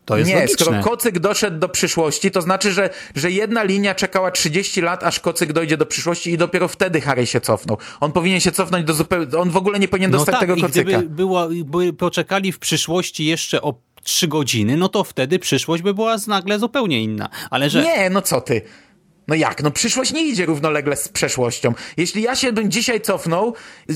To jest nie, logiczne. skoro kocyk doszedł do przyszłości, to znaczy, że, że jedna linia czekała 30 lat, aż kocyk dojdzie do przyszłości i dopiero wtedy Harry się cofnął. On powinien się cofnąć do zupełnie... On w ogóle nie powinien no dostać tak, tego kocyka. gdyby było, by poczekali w przyszłości jeszcze o trzy godziny, no to wtedy przyszłość by była nagle zupełnie inna. Ale że... Nie, no co ty. No jak? No przyszłość nie idzie równolegle z przeszłością. Jeśli ja się bym dzisiaj cofnął,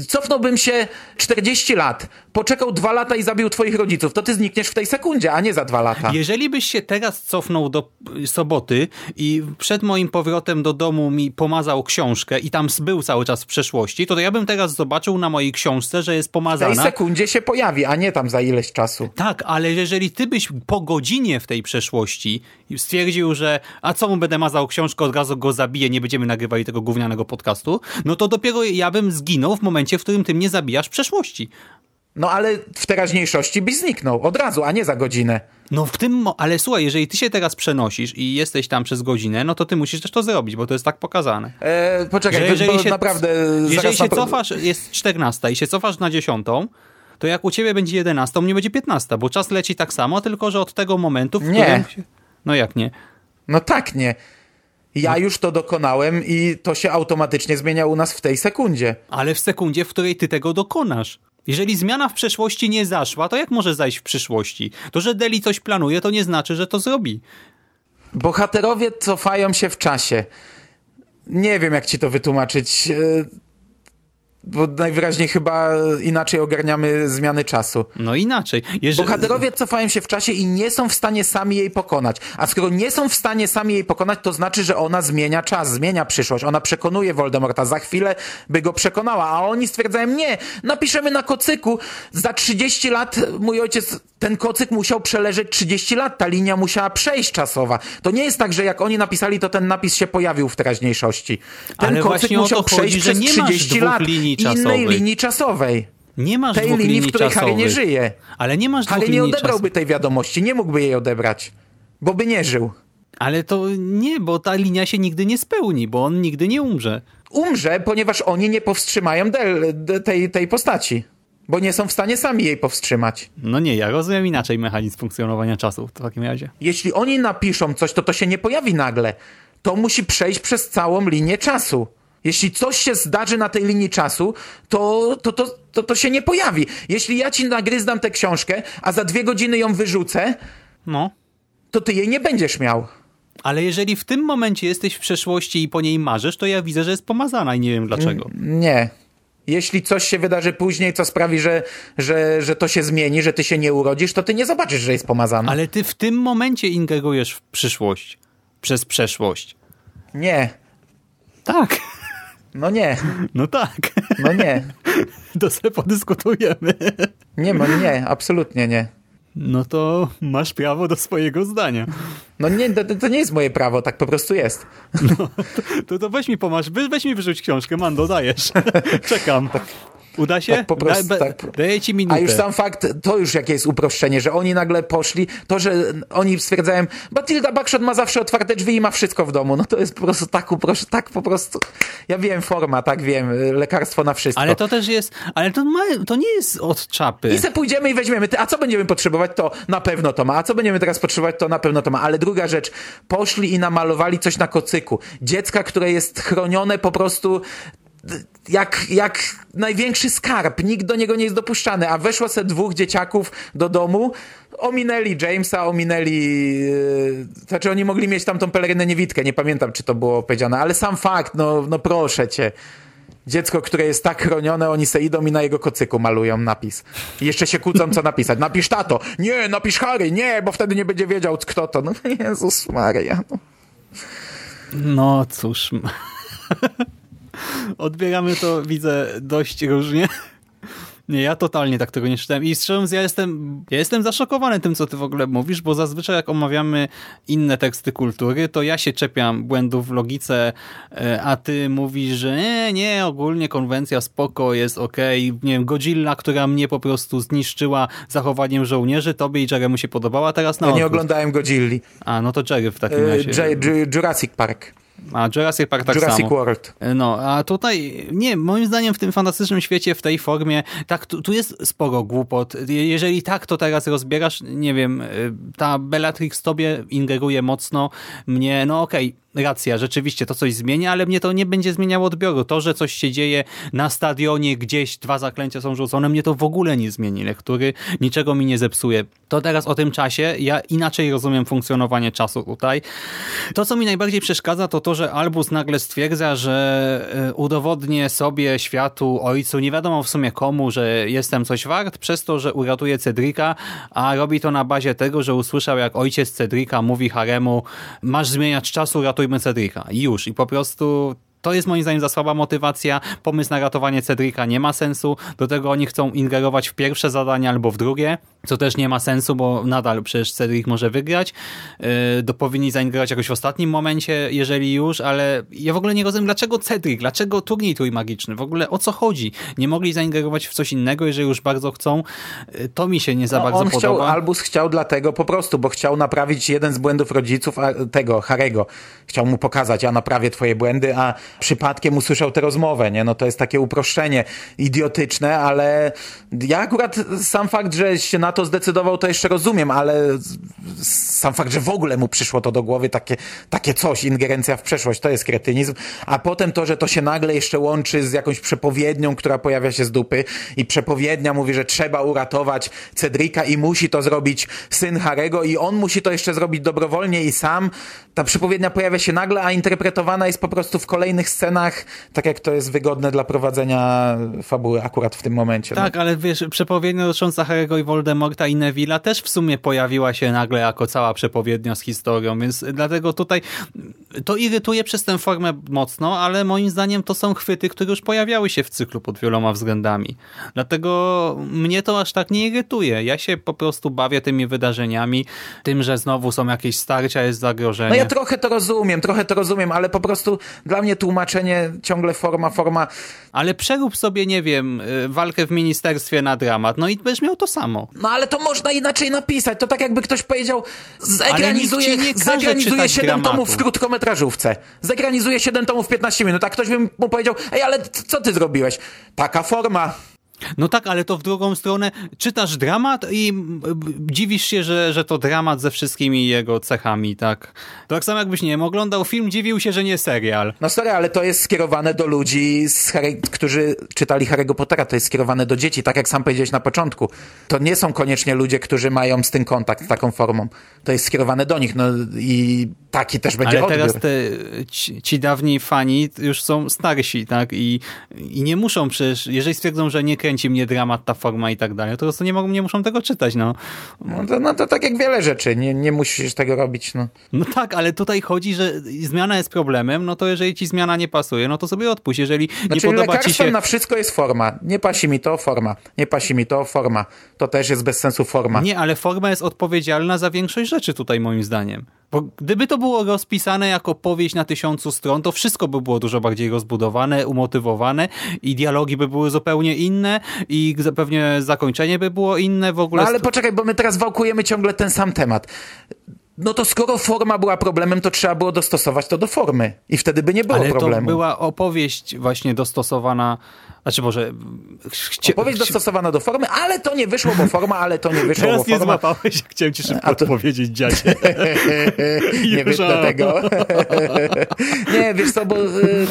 cofnąłbym się 40 lat, poczekał dwa lata i zabił twoich rodziców, to ty znikniesz w tej sekundzie, a nie za dwa lata. Jeżeli byś się teraz cofnął do soboty i przed moim powrotem do domu mi pomazał książkę i tam był cały czas w przeszłości, to, to ja bym teraz zobaczył na mojej książce, że jest pomazana. W tej sekundzie się pojawi, a nie tam za ileś czasu. Tak, ale jeżeli ty byś po godzinie w tej przeszłości stwierdził, że a co mu będę mazał książkę od razu razu go zabiję, nie będziemy nagrywali tego gównianego podcastu, no to dopiero ja bym zginął w momencie, w którym ty mnie zabijasz w przeszłości. No ale w teraźniejszości byś zniknął od razu, a nie za godzinę. No w tym, ale słuchaj, jeżeli ty się teraz przenosisz i jesteś tam przez godzinę, no to ty musisz też to zrobić, bo to jest tak pokazane. Eee, poczekaj, że jeżeli się, naprawdę... Jeżeli się cofasz, jest 14 i się cofasz na 10, to jak u ciebie będzie 11, mnie będzie 15, bo czas leci tak samo, tylko że od tego momentu, w nie. którym... No jak nie? No tak nie. Ja no. już to dokonałem i to się automatycznie zmienia u nas w tej sekundzie. Ale w sekundzie, w której ty tego dokonasz. Jeżeli zmiana w przeszłości nie zaszła, to jak może zajść w przyszłości? To, że Deli coś planuje, to nie znaczy, że to zrobi. Bohaterowie cofają się w czasie. Nie wiem, jak ci to wytłumaczyć. Bo najwyraźniej chyba inaczej ogarniamy zmiany czasu. No inaczej. Jeżeli... Bohaterowie cofają się w czasie i nie są w stanie sami jej pokonać. A skoro nie są w stanie sami jej pokonać, to znaczy, że ona zmienia czas, zmienia przyszłość. Ona przekonuje Voldemorta. Za chwilę by go przekonała. A oni stwierdzają, nie, napiszemy na kocyku. Za 30 lat mój ojciec, ten kocyk musiał przeleżeć 30 lat. Ta linia musiała przejść czasowa. To nie jest tak, że jak oni napisali, to ten napis się pojawił w teraźniejszości. Ten Ale kocyk musiał przejść chodzi, że przez nie masz 30 dwóch lat linii innej czasowych. linii czasowej. Nie masz Tej dwóch linii, linii w której czasowych. Harry nie żyje. Ale nie masz Harry nie linii odebrałby czasowych. tej wiadomości, nie mógłby jej odebrać, bo by nie żył. Ale to nie, bo ta linia się nigdy nie spełni, bo on nigdy nie umrze. Umrze, ponieważ oni nie powstrzymają tej, tej postaci, bo nie są w stanie sami jej powstrzymać. No nie, ja rozumiem inaczej mechanizm funkcjonowania czasu w takim razie. Jeśli oni napiszą coś, to to się nie pojawi nagle. To musi przejść przez całą linię czasu. Jeśli coś się zdarzy na tej linii czasu, to to, to, to, to się nie pojawi. Jeśli ja ci nagryzdam tę książkę, a za dwie godziny ją wyrzucę, No. to ty jej nie będziesz miał. Ale jeżeli w tym momencie jesteś w przeszłości i po niej marzysz, to ja widzę, że jest pomazana i nie wiem dlaczego. Nie. Jeśli coś się wydarzy później, co sprawi, że, że, że to się zmieni, że ty się nie urodzisz, to ty nie zobaczysz, że jest pomazana. Ale ty w tym momencie ingerujesz w przyszłość. Przez przeszłość. Nie. Tak. No nie. No tak. No nie. To sobie podyskutujemy. Nie, no nie. Absolutnie nie. No to masz prawo do swojego zdania. No nie, to, to nie jest moje prawo, tak po prostu jest. To, to weź mi pomasz, weź, mi wyrzuć książkę, Mando, dajesz. Czekam. Uda się? Tak po prostu, Da- tak. Daję ci minutę. A już sam fakt, to już jakie jest uproszczenie, że oni nagle poszli, to, że oni stwierdzają, Batilda Buckshot ma zawsze otwarte drzwi i ma wszystko w domu, no to jest po prostu tak uproszczone, tak po prostu, ja wiem, forma, tak wiem, lekarstwo na wszystko. Ale to też jest, ale to, ma, to nie jest od czapy. I se pójdziemy i weźmiemy. A co będziemy potrzebować, to na pewno to ma. A co będziemy teraz potrzebować, to na pewno to ma. Ale druga rzecz, poszli i namalowali coś na kocyku. Dziecka, które jest chronione po prostu jak, jak największy skarb. Nikt do niego nie jest dopuszczany. A weszło se dwóch dzieciaków do domu, ominęli Jamesa, ominęli... Yy, znaczy oni mogli mieć tam tą pelerynę niewidkę, nie pamiętam, czy to było powiedziane, ale sam fakt, no, no proszę cię. Dziecko, które jest tak chronione, oni se idą i na jego kocyku malują napis. I jeszcze się kłócą, co napisać. Napisz tato. Nie, napisz Harry. Nie, bo wtedy nie będzie wiedział, kto to. No Jezus Maria. No. No cóż. Odbieramy to, widzę, dość różnie. Nie, ja totalnie tak tego nie czytałem. I szczerze mówiąc, ja jestem, ja jestem zaszokowany tym, co ty w ogóle mówisz, bo zazwyczaj jak omawiamy inne teksty kultury, to ja się czepiam błędów w logice, e, a ty mówisz, że nie, nie, ogólnie konwencja spoko, jest okej. Nie wiem, Godzilla, która mnie po prostu zniszczyła zachowaniem żołnierzy, tobie i Jeremu się podobała, teraz na Ja nie odwrót. oglądałem Godzilli. A, no to Jerry w takim E, razie. J- Jurassic Park. A Jurassic Park tak Jurassic samo. World. No, a tutaj, nie, moim zdaniem w tym fantastycznym świecie, w tej formie, tak, tu, tu jest sporo głupot. Je- Jeżeli tak to teraz rozbierasz, nie wiem, y, ta Bellatrix tobie ingeruje mocno, mnie, no okej, racja, rzeczywiście to coś zmienia, ale mnie to nie będzie zmieniało odbioru. To, że coś się dzieje na stadionie, gdzieś dwa zaklęcia są rzucone, mnie to w ogóle nie zmieni lektury, niczego mi nie zepsuje. To teraz o tym czasie, ja inaczej rozumiem funkcjonowanie czasu tutaj. To, co mi najbardziej przeszkadza, to to, że Albus nagle stwierdza, że e, udowodnię sobie, światu, ojcu, nie wiadomo w sumie komu, że jestem coś wart, przez to, że uratuje Cedrika, a robi to na bazie tego, że usłyszał, jak ojciec Cedrika mówi Haremu, masz zmieniać czasu, ratujmy Cedrika. I już. I po prostu to jest moim zdaniem za słaba motywacja. Pomysł na ratowanie Cedrika nie ma sensu. Do tego oni chcą ingerować w pierwsze zadanie albo w drugie, co też nie ma sensu, bo nadal przecież Cedric może wygrać. Yy, powinni zaingerować jakoś w ostatnim momencie, jeżeli już, ale ja w ogóle nie rozumiem, dlaczego Cedric, dlaczego turniej trójmagiczny, w ogóle o co chodzi? Nie mogli zaingerować w coś innego, jeżeli już bardzo chcą. Yy, To mi się nie za No, bardzo on podoba. chciał, Albus chciał dlatego po prostu, bo chciał naprawić jeden z błędów rodziców a, tego, Harego. Chciał mu pokazać, ja naprawię twoje błędy, a przypadkiem usłyszał tę rozmowę, nie? No to jest takie uproszczenie idiotyczne, ale ja akurat sam fakt, że się na to zdecydował, to jeszcze rozumiem, ale sam fakt, że w ogóle mu przyszło to do głowy, takie, takie coś, ingerencja w przeszłość, to jest kretynizm, a potem to, że to się nagle jeszcze łączy z jakąś przepowiednią, która pojawia się z dupy i przepowiednia mówi, że trzeba uratować Cedrika i musi to zrobić syn Harego i on musi to jeszcze zrobić dobrowolnie i sam. Ta przepowiednia pojawia się nagle, a interpretowana jest po prostu w kolejnych pewnych scenach, tak jak to jest wygodne dla prowadzenia fabuły akurat w tym momencie. Tak, no. ale wiesz, przepowiednia dotycząca Harry'ego i Voldemorta i Neville'a też w sumie pojawiła się nagle jako cała przepowiednia z historią, więc dlatego tutaj to irytuje przez tę formę mocno, ale moim zdaniem to są chwyty, które już pojawiały się w cyklu pod wieloma względami. Dlatego mnie to aż tak nie irytuje. Ja się po prostu bawię tymi wydarzeniami, tym, że znowu są jakieś starcia, jest zagrożenie. No ja trochę to rozumiem, trochę to rozumiem, ale po prostu dla mnie tłumaczenie ciągle forma, forma. Ale przerób sobie, nie wiem, y, walkę w ministerstwie na dramat, no i będziesz miał to samo. No ale to można inaczej napisać. To tak jakby ktoś powiedział, zegranizuje, zegranizuje czytać 7 dramatu. tomów w krótkometrażówce. Zegranizuje 7 tomów w 15 minut, a ktoś by mu powiedział, ej, ale co ty zrobiłeś? Taka forma. No tak, ale to w drugą stronę czytasz dramat i dziwisz się, że, że to dramat ze wszystkimi jego cechami, tak? Tak samo jakbyś, nie wiem, oglądał film, dziwił się, że nie serial. No sorry, ale to jest skierowane do ludzi, Harry, którzy czytali Harry'ego Pottera, to jest skierowane do dzieci, tak jak sam powiedziałeś na początku. To nie są koniecznie ludzie, którzy mają z tym kontakt, z taką formą. To jest skierowane do nich, no i taki też będzie Ale odbiór. teraz te, ci, ci dawni fani już są starsi, tak? I, I nie muszą przecież, jeżeli stwierdzą, że nie kręci mnie dramat, ta forma i tak dalej, to po prostu nie, mogą, nie muszą tego czytać, no. No to, no to tak jak wiele rzeczy, nie, nie musisz tego robić, no. No tak, ale tutaj chodzi, że zmiana jest problemem, no to jeżeli ci zmiana nie pasuje, no to sobie odpuść. Jeżeli nie Znaczy podoba ci się... na wszystko jest forma. Nie pasi mi to, forma. Nie pasi mi to, forma. To też jest bez sensu forma. Nie, ale forma jest odpowiedzialna za większość rzeczy tutaj moim zdaniem. Bo gdyby to było rozpisane jako powieść na tysiącu stron, to wszystko by było dużo bardziej rozbudowane, umotywowane i dialogi by były zupełnie inne i pewnie zakończenie by było inne w ogóle. No ale poczekaj, bo my teraz wałkujemy ciągle ten sam temat. No to skoro forma była problemem, to trzeba było dostosować to do formy. I wtedy by nie było ale problemu. to była opowieść właśnie dostosowana, znaczy może... Chcie... Opowieść dostosowana do formy, ale to nie wyszło, bo forma, ale to nie wyszło, Teraz bo nie forma. złapałeś, chciałem ci szybko A to- odpowiedzieć, dziadzie. nie a. tego. nie, wiesz co, bo y,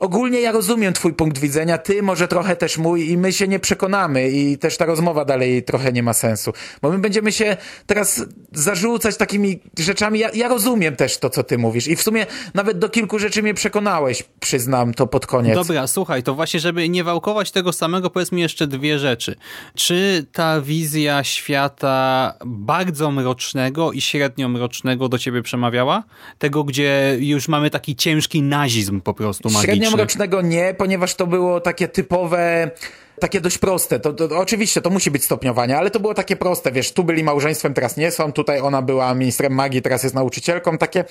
ogólnie ja rozumiem twój punkt widzenia, ty może trochę też mój i my się nie przekonamy i też ta rozmowa dalej trochę nie ma sensu. Bo my będziemy się teraz zarzucać takimi rzeczami. Ja, ja rozumiem też to, co ty mówisz i w sumie nawet do kilku rzeczy mnie przekonałeś, przyznam to pod koniec. Dobra, słuchaj, to właśnie, żeby nie wałkować tego samego, powiedz mi jeszcze dwie rzeczy. Czy ta wizja świata bardzo mrocznego i średnio mrocznego do ciebie przemawiała? Tego, gdzie już mamy taki ciężki nazizm po prostu magiczny. Średniomrocznego nie, ponieważ to było takie typowe, takie dość proste. To, to, oczywiście to musi być stopniowanie, ale to było takie proste, wiesz, tu byli małżeństwem, teraz nie są, tutaj ona była ministrem magii, teraz jest nauczycielką, takie,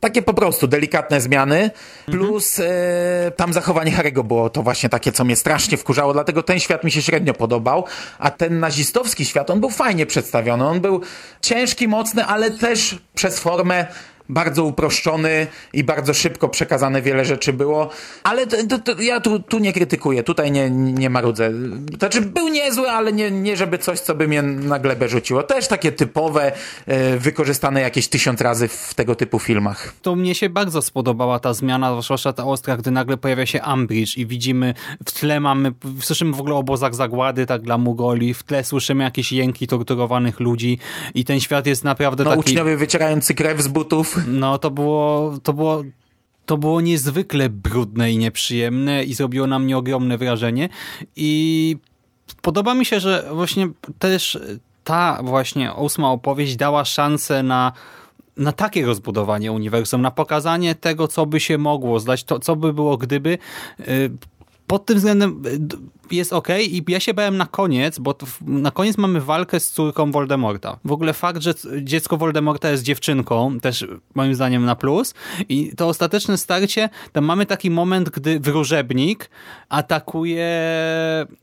takie po prostu delikatne zmiany, plus e, tam zachowanie Harry'ego było to właśnie takie, co mnie strasznie wkurzało, dlatego ten świat mi się średnio podobał, a ten nazistowski świat, on był fajnie przedstawiony, on był ciężki, mocny, ale też przez formę bardzo uproszczony i bardzo szybko przekazane wiele rzeczy było, ale to, to, ja tu, tu nie krytykuję, tutaj nie, nie marudzę. Znaczy był niezły, ale nie, nie żeby coś, co by mnie na glebę rzuciło. Też takie typowe, e, wykorzystane jakieś tysiąc razy w tego typu filmach. To mnie się bardzo spodobała ta zmiana, zwłaszcza ta ostra, gdy nagle pojawia się Umbridge i widzimy w tle mamy, słyszymy w ogóle o obozach zagłady, tak dla Mugoli, w tle słyszymy jakieś jęki torturowanych ludzi i ten świat jest naprawdę No taki... uczniowie wycierający krew z butów. No to było, to było, to było niezwykle brudne i nieprzyjemne i zrobiło na mnie ogromne wrażenie i podoba mi się, że właśnie też ta właśnie ósma opowieść dała szansę na na takie rozbudowanie uniwersum, na pokazanie tego, co by się mogło zdać, to, co by było gdyby. Pod tym względem d- jest ok i ja się bałem na koniec, bo na koniec mamy walkę z córką Voldemorta. W ogóle fakt, że dziecko Voldemorta jest dziewczynką, też moim zdaniem na plus i to ostateczne starcie, tam mamy taki moment, gdy wróżebnik atakuje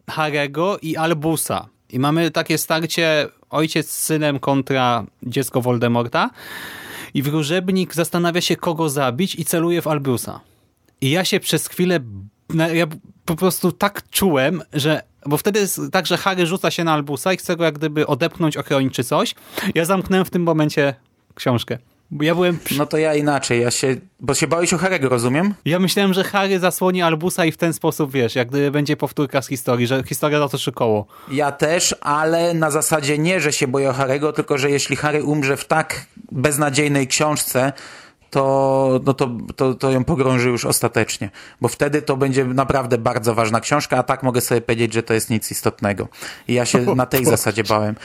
Harego i Albusa. I mamy takie starcie ojciec z synem kontra dziecko Voldemorta i wróżebnik zastanawia się, kogo zabić i celuje w Albusa. I ja się przez chwilę, ja po prostu tak czułem, że, bo wtedy jest tak, że Harry rzuca się na Albusa i chce go jak gdyby odepchnąć, ochronić czy coś. Ja zamknąłem w tym momencie książkę. Ja byłem, No to ja inaczej, ja się, bo się bałeś o Harry'ego, rozumiem? ja myślałem, że Harry zasłoni Albusa i w ten sposób, wiesz, jak gdyby będzie powtórka z historii, że historia zatoczy koło. Ja też, ale na zasadzie nie, że się boję o Harry'ego, tylko że jeśli Harry umrze w tak beznadziejnej książce, to, no to, to, to ją pogrąży już ostatecznie. Bo wtedy to będzie naprawdę bardzo ważna książka, a tak mogę sobie powiedzieć, że to jest nic istotnego. I ja się na tej zasadzie bałem.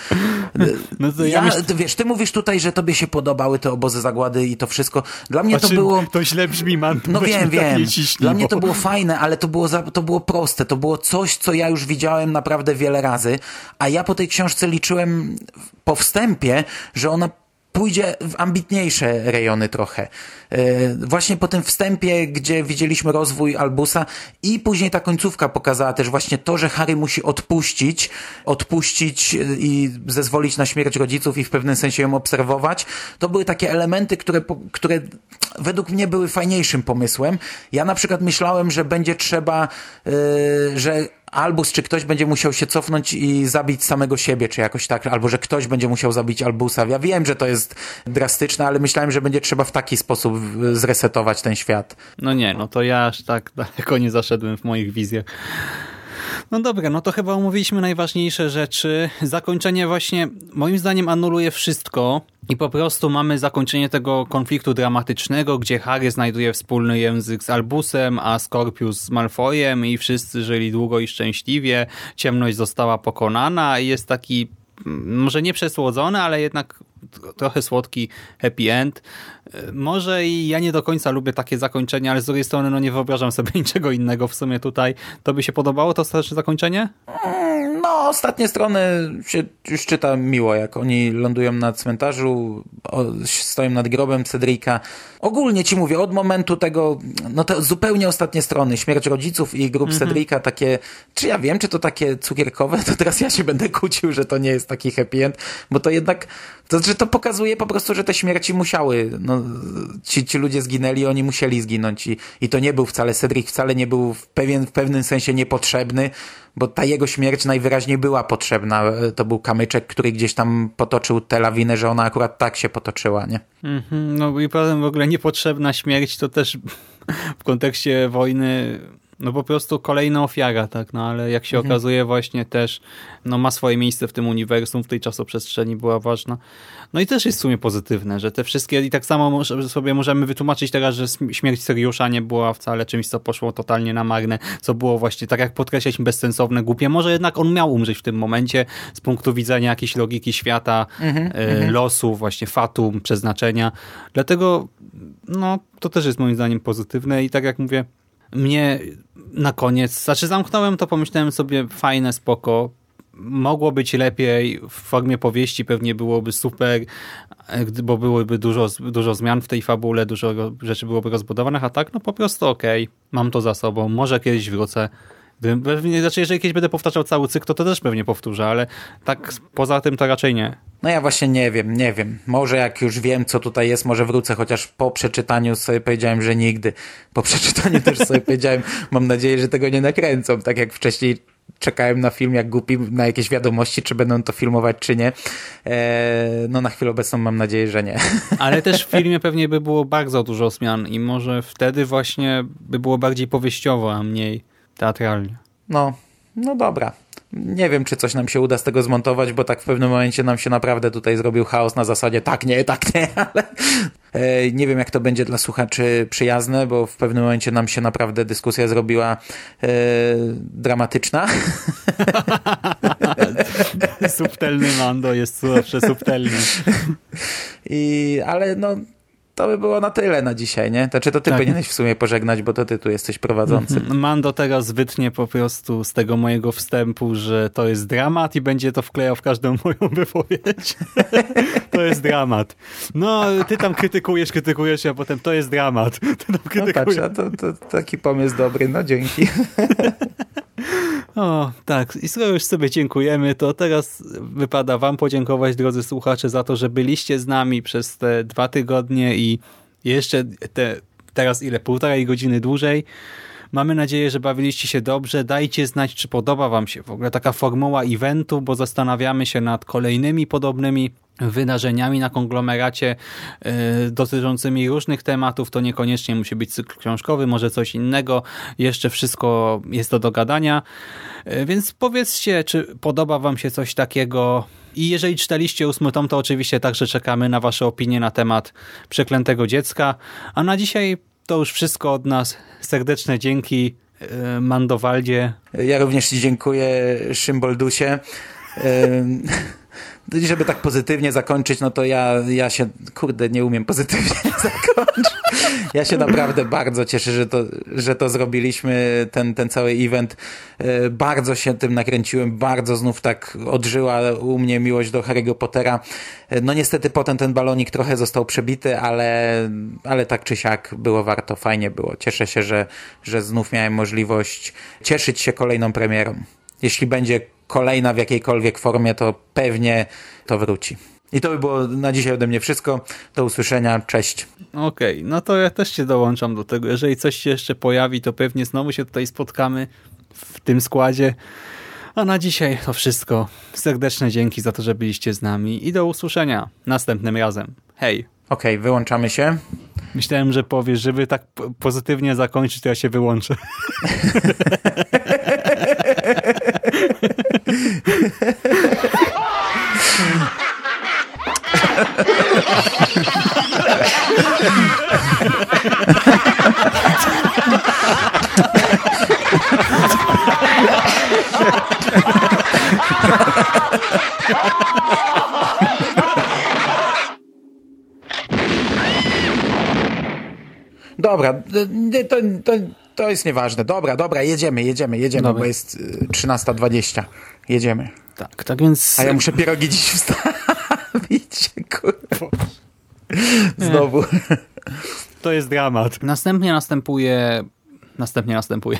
No to ja Ja, myśl- ty wiesz, ty mówisz tutaj, że tobie się podobały te obozy zagłady i to wszystko. Dla mnie to Znaczy, było... To źle brzmi, man. No wiem, tak wiem. Dla mnie to było fajne, ale to było, za, to było proste. To było coś, co ja już widziałem naprawdę wiele razy, a ja po tej książce liczyłem po wstępie, że ona pójdzie w ambitniejsze rejony trochę. E, Właśnie po tym wstępie, gdzie widzieliśmy rozwój Albusa i później ta końcówka pokazała też właśnie to, że Harry musi odpuścić, odpuścić e, i zezwolić na śmierć rodziców i w pewnym sensie ją obserwować. To były takie elementy, które, które według mnie były fajniejszym pomysłem. Ja na przykład myślałem, że będzie trzeba, yy, że Albus czy ktoś będzie musiał się cofnąć i zabić samego siebie, czy jakoś tak, albo że ktoś będzie musiał zabić Albusa. Ja wiem, że to jest drastyczne, ale myślałem, że będzie trzeba w taki sposób zresetować ten świat. No nie, no to ja aż tak daleko nie zaszedłem w moich wizjach. No dobra, no to chyba omówiliśmy najważniejsze rzeczy. Zakończenie właśnie moim zdaniem anuluje wszystko i po prostu mamy zakończenie tego konfliktu dramatycznego, gdzie Harry znajduje wspólny język z Albusem, a Scorpius z Malfoyem i wszyscy żyli długo i szczęśliwie. Ciemność została pokonana i jest taki mm, może nie przesłodzony, ale jednak trochę słodki happy end. Może i ja nie do końca lubię takie zakończenia, ale z drugiej strony no nie wyobrażam sobie niczego innego w sumie tutaj. To by się podobało to ostateczne zakończenie? Ostatnie strony się już czyta miło, jak oni lądują na cmentarzu, o, stoją nad grobem Cedrika. Ogólnie ci mówię, od momentu tego, no to zupełnie ostatnie strony, śmierć rodziców i grób Cedrika, takie, czy ja wiem, czy to takie cukierkowe, to teraz ja się będę kłócił, że to nie jest taki happy end, bo to jednak, to znaczy to pokazuje po prostu, że te śmierci musiały, no, ci, ci ludzie zginęli, oni musieli zginąć i, i to nie był wcale, Cedric wcale nie był w, pewien, w pewnym sensie niepotrzebny, bo ta jego śmierć najwyraźniej była potrzebna. To był kamyczek, który gdzieś tam potoczył tę lawinę, że ona akurat tak się potoczyła, nie? Mhm, no i potem w ogóle niepotrzebna śmierć to też w kontekście wojny no po prostu kolejna ofiara, tak, no ale jak się okazuje właśnie też no ma swoje miejsce w tym uniwersum, w tej czasoprzestrzeni była ważna. No i też jest w sumie pozytywne, że te wszystkie i tak samo może- sobie możemy wytłumaczyć teraz, że śmierć Seriusza nie była wcale czymś, co poszło totalnie na marne, co było właśnie, tak jak podkreślaliśmy, bezsensowne, głupie. Może jednak on miał umrzeć w tym momencie z punktu widzenia jakiejś logiki świata, e, losu, właśnie fatum, przeznaczenia. Dlatego no, to też jest moim zdaniem pozytywne i tak jak mówię, mnie na koniec, znaczy zamknąłem to, pomyślałem sobie fajne, spoko, mogło być lepiej, w formie powieści pewnie byłoby super, e, bo byłoby dużo, dużo zmian w tej fabule, dużo rzeczy byłoby rozbudowanych, a tak, no po prostu okej, mam to za sobą, może kiedyś wrócę. Pewnie, znaczy, jeżeli kiedyś będę powtarzał cały cykl, to, to też pewnie powtórzę, ale tak poza tym to raczej nie. No ja właśnie nie wiem, nie wiem. Może jak już wiem, co tutaj jest, może wrócę, chociaż po przeczytaniu sobie powiedziałem, że nigdy. Po przeczytaniu też sobie powiedziałem, mam nadzieję, że tego nie nakręcą, tak jak wcześniej czekałem na film jak głupi, na jakieś wiadomości, czy będą to filmować, czy nie. Eee, no na chwilę obecną mam nadzieję, że nie. Ale też w filmie pewnie by było bardzo dużo zmian i może wtedy właśnie by było bardziej powieściowo, a mniej teatralnie. No, no dobra. Nie wiem, czy coś nam się uda z tego zmontować, bo tak w pewnym momencie nam się naprawdę tutaj zrobił chaos na zasadzie tak, nie, tak, nie, ale e, nie wiem, jak to będzie dla słuchaczy przyjazne, bo w pewnym momencie nam się naprawdę dyskusja zrobiła e, dramatyczna. Subtelny Mando jest zawsze subtelny. I, ale no, to by było na tyle na dzisiaj, nie? Znaczy to ty Tak. powinieneś w sumie pożegnać, bo to ty tu jesteś prowadzącym. Mando teraz wytnie po prostu z tego mojego wstępu, że to jest dramat i będzie to wklejał w każdą moją wypowiedź. to jest dramat. No, ty tam krytykujesz, krytykujesz, a potem to jest dramat. Ty tam No patrz, krytykujesz. to, to taki pomysł dobry, no dzięki. O, tak. I skoro już sobie dziękujemy, to teraz wypada wam podziękować, drodzy słuchacze, za to, że byliście z nami przez te dwa tygodnie i jeszcze te teraz ile, półtorej godziny dłużej. Mamy nadzieję, że bawiliście się dobrze. Dajcie znać, czy podoba wam się w ogóle taka formuła eventu, bo zastanawiamy się nad kolejnymi podobnymi wydarzeniami na konglomeracie yy, dotyczącymi różnych tematów. To niekoniecznie musi być cykl książkowy, może coś innego. Jeszcze wszystko jest do dogadania. Yy, więc powiedzcie, czy podoba wam się coś takiego I jeżeli czytaliście ósmy tom, to oczywiście także czekamy na wasze opinie na temat przeklętego dziecka. A na dzisiaj to już wszystko od nas. Serdeczne dzięki e, Mandowaldzie. Ja również Ci dziękuję, Szymboldusie. Żeby tak pozytywnie zakończyć, no to ja, ja się, kurde, nie umiem pozytywnie zakończyć. Ja się naprawdę bardzo cieszę, że to, że to zrobiliśmy, ten, ten cały event. Yy, Bardzo się tym nakręciłem, bardzo znów tak odżyła u mnie miłość do Harry'ego Pottera. Yy, No niestety potem ten balonik trochę został przebity, ale, ale tak czy siak było warto, fajnie było. Cieszę się, że, że znów miałem możliwość cieszyć się kolejną premierą. Jeśli będzie kolejna w jakiejkolwiek formie, to pewnie to wróci. I to by było na dzisiaj ode mnie wszystko. Do usłyszenia. Cześć. Okej, no to ja też się dołączam do tego. Jeżeli coś się jeszcze pojawi, to pewnie znowu się tutaj spotkamy w tym składzie. A na dzisiaj to wszystko. Serdeczne dzięki za to, że byliście z nami i do usłyszenia następnym razem. Hej! Okej, wyłączamy się. Myślałem, że powiesz, żeby tak po- pozytywnie zakończyć, to ja się wyłączę. Dobra, to, to, to jest nieważne. Dobra, dobra, jedziemy, jedziemy, jedziemy, Dobra. bo jest y, 13.20. Jedziemy. Tak, tak więc... A ja muszę pierogi dziś wstawić. Kurwa. Znowu. To jest dramat. Następnie następuje... Następnie następuje.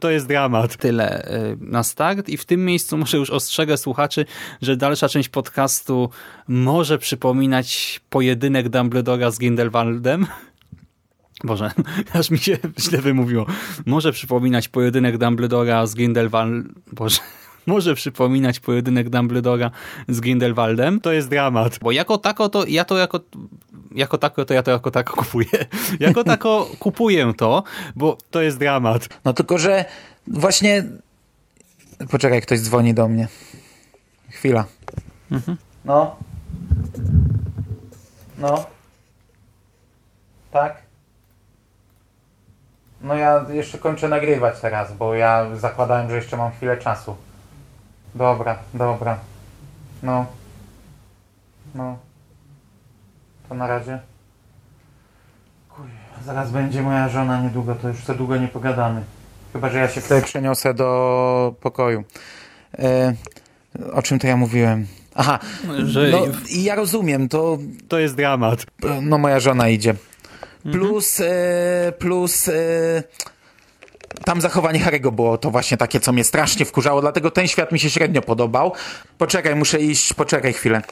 To jest dramat. Tyle y, na start i w tym miejscu muszę już ostrzegę słuchaczy, że dalsza część podcastu może przypominać pojedynek Dumbledora z Grindelwaldem. Boże, aż mi się źle wymówiło. Może przypominać pojedynek Dumbledora z Grindelwald... Boże... Może przypominać pojedynek Dumbledora z Grindelwaldem. To jest dramat. Bo jako tako to ja to jako jako tako to ja to jako tako kupuję. Jako tako kupuję to, bo to jest dramat. No tylko, że właśnie... Poczekaj, ktoś dzwoni do mnie. Chwila. No. No. Tak? No ja jeszcze kończę nagrywać teraz, bo ja zakładałem, że jeszcze mam chwilę czasu. Dobra, dobra. No. No. To na razie. Kuj, zaraz będzie moja żona niedługo, to już za długo nie pogadamy. Chyba, że ja się wtedy przeniosę do pokoju. E, o czym to ja mówiłem? Aha, Że no i ja rozumiem, to to jest dramat. no moja żona idzie. Plus, e, plus e, tam zachowanie Harry'ego było to właśnie takie, co mnie strasznie wkurzało, dlatego ten świat mi się średnio podobał. Poczekaj, muszę iść, poczekaj chwilę.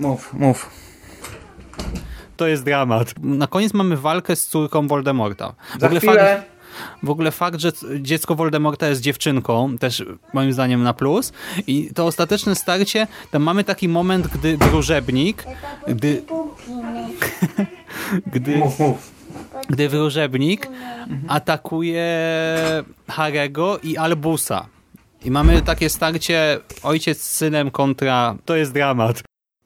Mów, mów. To jest dramat. Na koniec mamy walkę z córką Voldemorta. Za chwilę. Fakt, w ogóle fakt, że dziecko Voldemorta jest dziewczynką, też moim zdaniem na plus. I to ostateczne starcie, tam mamy taki moment, gdy wróżebnik, gdy, gdy, gdy wróżebnik atakuje Harego i Albusa. I mamy takie starcie ojciec z synem kontra... To jest dramat.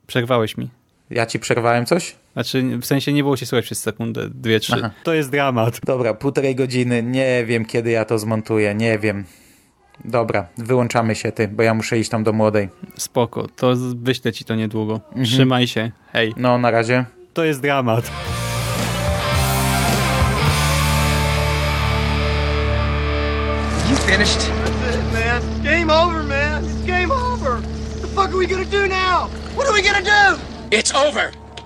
Przerwałeś mi. Ja ci przerwałem coś? Znaczy, w sensie nie było się słychać przez sekundę, dwie, trzy. Aha. To jest dramat. Dobra, półtorej godziny, nie wiem kiedy ja to zmontuję, nie wiem. Dobra, wyłączamy się ty, bo ja muszę iść tam do młodej. Spoko, to wyślę ci to niedługo. Trzymaj się. Hej. No, na razie. To jest dramat. You finished? That's it, man. Game over, man. It's game over. What the fuck are we gonna do now? What are we gonna do? It's over.